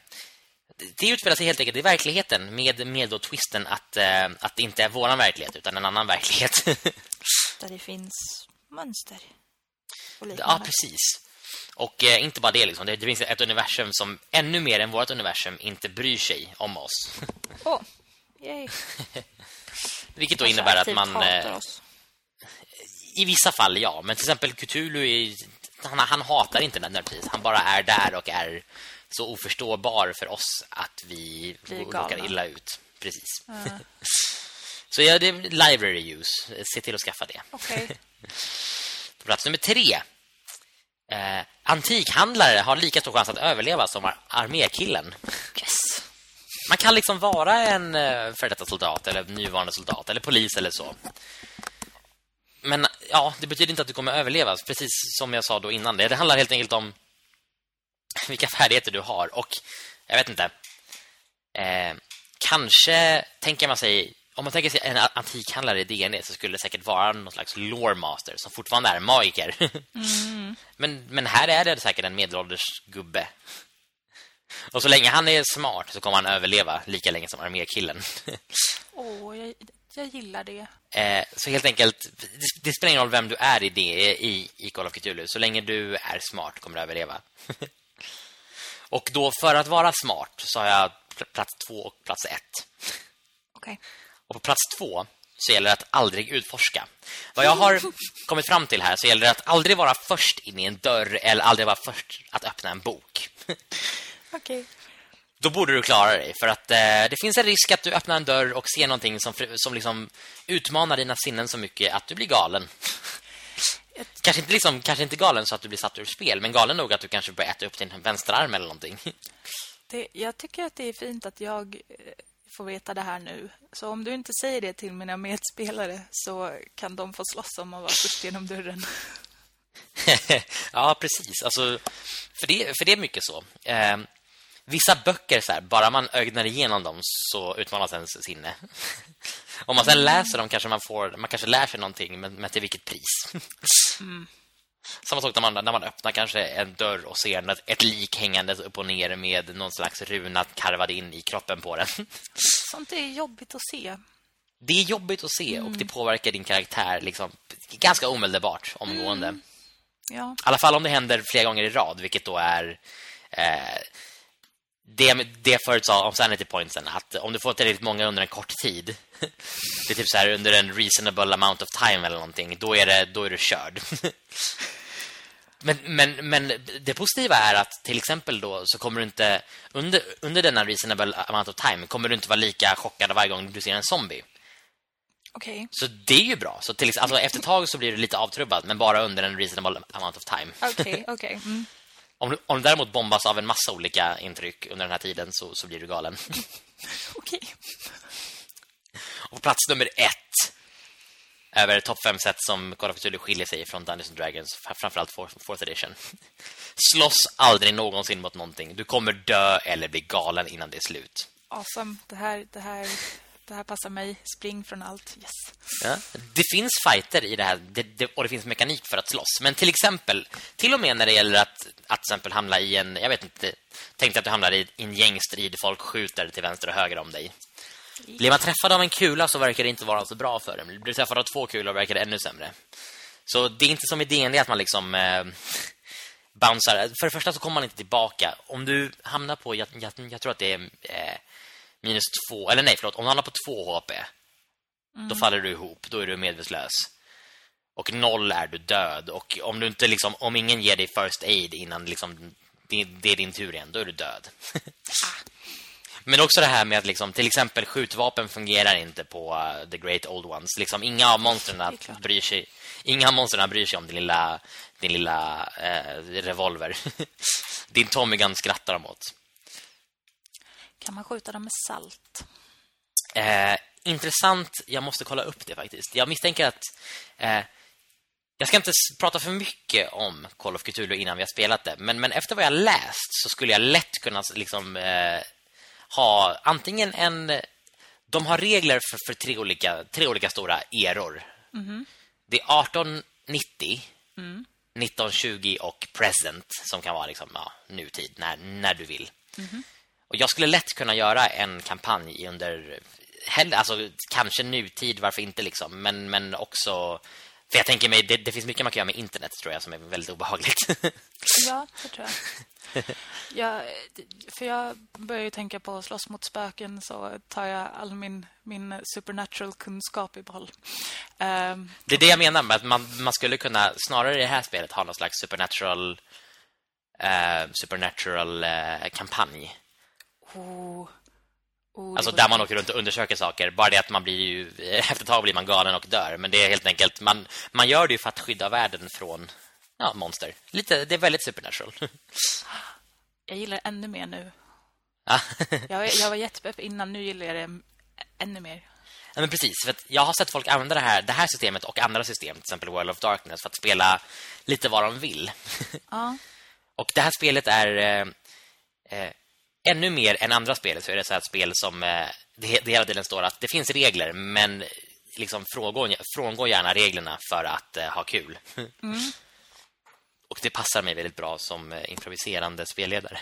det utspelar sig helt enkelt i verkligheten med, med då twisten att, uh, att det inte är våran verklighet utan en annan verklighet. Där det finns mönster. Ja, precis. Och eh, inte bara det liksom. Det, det, finns ett universum som ännu mer än vårt universum inte bryr sig om oss. [laughs] Åh. Oh. Yay. [laughs] Vilket då innebär att man eh, i vissa fall ja, men till exempel Cthulhu är, han, han hatar inte den nördvis. Han bara är där och är så oförståbar för oss att vi råkar illa ut. precis. [laughs] Så ja, det är library use. Se till att skaffa det. Okej. På plats nummer tre. Eh, antikhandlare har lika stor chans att överleva som ar- armékillen. Yes. Man kan liksom vara en eh, för detta soldat eller nuvarande soldat eller polis eller så. Men ja, det betyder inte att du kommer överleva, precis som jag sa då innan. Det, det handlar helt enkelt om vilka färdigheter du har och jag vet inte. Eh, kanske tänker man sig om man tänker sig en antikhandlare i D&D så skulle det säkert vara någon slags lore master som fortfarande är magiker. [laughs] men, men här är det säkert en medelålders gubbe. Och så länge han är smart så kommer han överleva lika länge som armékillen. [laughs] Åh, jag, jag gillar det. eh, så helt enkelt, det, det spelar ingen roll vem du är i, det, i, i Call of Cthulhu. Så länge du är smart kommer du överleva. [laughs] och då för att vara smart så har jag pl- plats två och plats ett. Okej. Och på plats två så gäller det att aldrig utforska. Vad jag har kommit fram till här så gäller det att aldrig vara först in i en dörr eller aldrig vara först att öppna en bok. [laughs] Okej. Då borde du klara dig för att eh, det finns en risk att du öppnar en dörr och ser någonting som, som liksom utmanar dina sinnen så mycket att du blir galen. Kanske inte, liksom, kanske inte galen så att du blir satt ur spel, men galen nog att du kanske börjar äta upp din vänsterarm eller någonting. Det, jag tycker att det är fint att jag eh, får veta det här nu. Så om du inte säger det till mina medspelare så kan de få slåss om att vara först genom dörren. [laughs] ja, precis. Alltså, för, det, för det är mycket så. Eh, vissa böcker, så här, bara man ögnar igenom dem så utmanas ens sinne. [laughs] Om man sen läser dem kanske man får man kanske lär sig någonting, men, men till vilket pris? [laughs] Samma sak när man, när man öppnar kanske en dörr och ser ett, ett lik hängandes upp och ner med någon slags runa karvad in i kroppen på den. Sånt är jobbigt att se. Det är jobbigt att se och det påverkar din karaktär liksom, ganska omedelbart, omgående. Ja. I alla fall om det händer flera gånger i rad, vilket då är eh, det, det förut sa om sanity pointsen, att om du får tillräckligt många under en kort tid, [laughs] det är typ så här under en reasonable amount of time eller någonting, då är, det, då är du körd. [laughs] Men, men, men det positiva är att till exempel då så kommer du inte under, under denna reasonable amount of time kommer du inte vara lika chockad varje gång du ser en zombie. Okej. Så det är ju bra. Så till, alltså, efter ett tag så blir du lite avtrubbad, men bara under en reasonable amount of time. Okej, [laughs] okej. Mm. Om, du- om du däremot bombas av en massa olika intryck under den här tiden så, så blir du galen. [laughs] Okej. Och på plats nummer ett över topp fem sätt som Call of Cthulhu skiljer sig från Dungeons Dragons, framförallt for- fourth edition. Slåss aldrig någonsin mot någonting. Du kommer dö eller bli galen innan det är slut. Awesome. Det här, det, här, det här passar mig. Spring från allt. Yes. Ja. Det finns fighter i det här det, det, och det finns mekanik för att slåss. Men till exempel, till och med när det gäller att, att till exempel hamna i en, jag vet inte, tänk dig att du hamnar i en gängstrid, folk skjuter till vänster och höger om dig. Blir man träffad av en kula så verkar det inte vara så bra för en. Blir du träffad av två kulor verkar det ännu sämre. Så det är inte som i D&D att man liksom eh, bouncear. För det första så kommer man inte tillbaka. Om du hamnar på, jag, jag, jag tror att det är eh, minus två, eller nej förlåt, om du hamnar på två HP då faller du ihop, då är du medvetslös. Och noll är du död. Och om du inte liksom, om ingen ger dig first aid innan liksom, det, det är din tur igen, då är du död. [laughs] Men också det här med att liksom, till exempel skjutvapen fungerar inte på uh, The Great Old Ones. Liksom, inga av monstren bryr sig Inga av monstren bryr sig om din lilla, din lilla eh, revolver. [laughs] din Tommy Gun skrattar de åt. Kan man skjuta dem med salt? Eh, intressant, jag måste kolla upp det faktiskt. Jag misstänker att eh, jag ska inte prata för mycket om Call of Cthulhu innan vi har spelat det, men, men efter vad jag läst så skulle jag lätt kunna liksom eh, ha antingen en de har regler för, för tre olika tre olika stora eror. Det är 1890, 1920 och present som kan vara liksom ja, nutid när när du vill. Och jag skulle lätt kunna göra en kampanj under alltså kanske nutid varför inte liksom men men också för jag tänker mig det, det finns mycket man kan göra med internet tror jag som är väldigt obehagligt. [laughs] Ja, det tror jag. [laughs] jag. För jag börjar ju tänka på att slåss mot spöken så tar jag all min, min supernatural kunskap i behåll. Ehm, det är det jag menar med att man man skulle kunna snarare i det här spelet ha någon slags supernatural eh, supernatural eh, kampanj. Oh, Oh, Alltså där man åker runt och undersöker saker. Bara det att man blir ju efter ett tag blir man galen och dör, men det är helt enkelt man man gör det ju för att skydda världen från ja, monster. Lite det är väldigt supernatural. Jag gillar det ännu mer nu. Ja. Jag, var- jag var [laughs] jättepepp innan, nu gillar jag det ännu mer. Ja, men precis, för jag har sett folk använda det här, det här systemet och andra system, till exempel World of Darkness, för att spela lite vad de vill. Ja. [laughs] Och det här spelet är eh, eh, ännu mer än andra spel så är det så här ett spel som eh, det, det hela tiden står att det finns regler, men liksom frångå, frångå gärna reglerna för att eh, ha kul. [laughs] och det passar mig väldigt bra som eh, improviserande spelledare.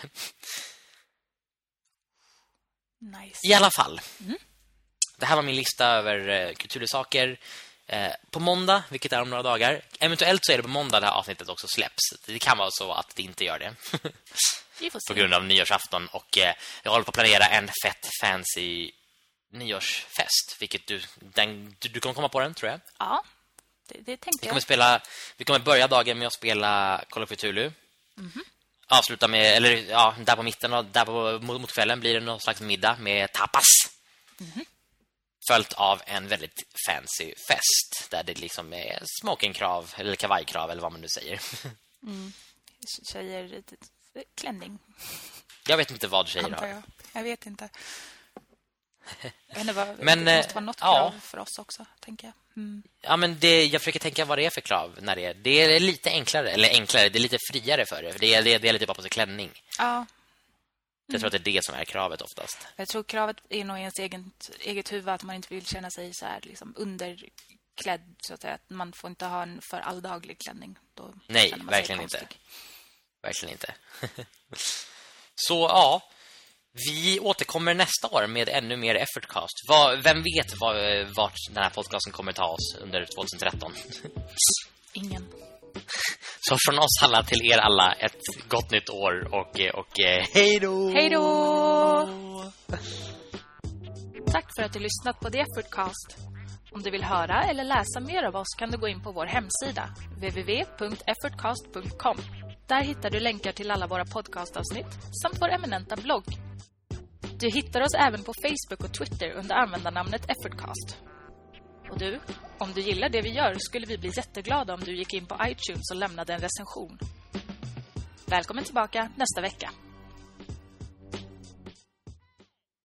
Nice. I alla fall. Det här var min lista över eh, kultursaker. Eh, på måndag, vilket är om några dagar. Eventuellt så är det på måndag det här avsnittet också släpps. Det kan vara så att det inte gör det. Vi på grund av nyårsafton. Och eh, jag håller på att planera en fett fancy nyårsfest. Vilket du, den, du, du kommer komma på den, tror jag. Ja, det, det Vi tänkte kommer, jag. spela, vi kommer börja dagen med att spela Call of Cthulhu. Avsluta med, eller ja, där på mitten och där på, mot, mot kvällen blir det någon slags middag med tapas. Följt av en väldigt fancy fest där det liksom är smokingkrav eller kavajkrav eller vad man nu säger. Tjejer, eh, klänning, Jag vet inte vad tjejer har. jag. Jag vet inte. Vad, [laughs] Men, det eh, måste vara något ja. krav för oss också, tänker jag. Mm. Ja, men det, jag försöker tänka vad det är för krav när det är. Det är lite enklare, eller enklare, det är lite friare för det. Det är, det är, det är lite bara på sig klänning. Ja, Jag tror att det är det som är kravet oftast. jag tror kravet är nog i ens eget, eget huvud att man inte vill känna sig så här liksom underklädd så att säga. Att man får inte ha en för alldaglig klänning. Då Nej, verkligen inte. Verkligen inte. [laughs] Så ja, vi återkommer nästa år med ännu mer Effortcast. Vad, vem vet vad, vart den här podcasten kommer ta oss under 2013? [laughs] Ingen. Så från oss alla till er alla, ett gott nytt år och, och eh, hej då! Hej då! Tack för att du lyssnat på The Effortcast. Om du vill höra eller läsa mer av oss kan du gå in på vår hemsida www.effortcast.com. Där hittar du länkar till alla våra podcastavsnitt samt vår eminenta blogg. Du hittar oss även på Facebook och Twitter under användarnamnet Effortcast. Och du, om du gillar det vi gör skulle vi bli jätteglada om du gick in på iTunes och lämnade en recension. Välkommen tillbaka nästa vecka.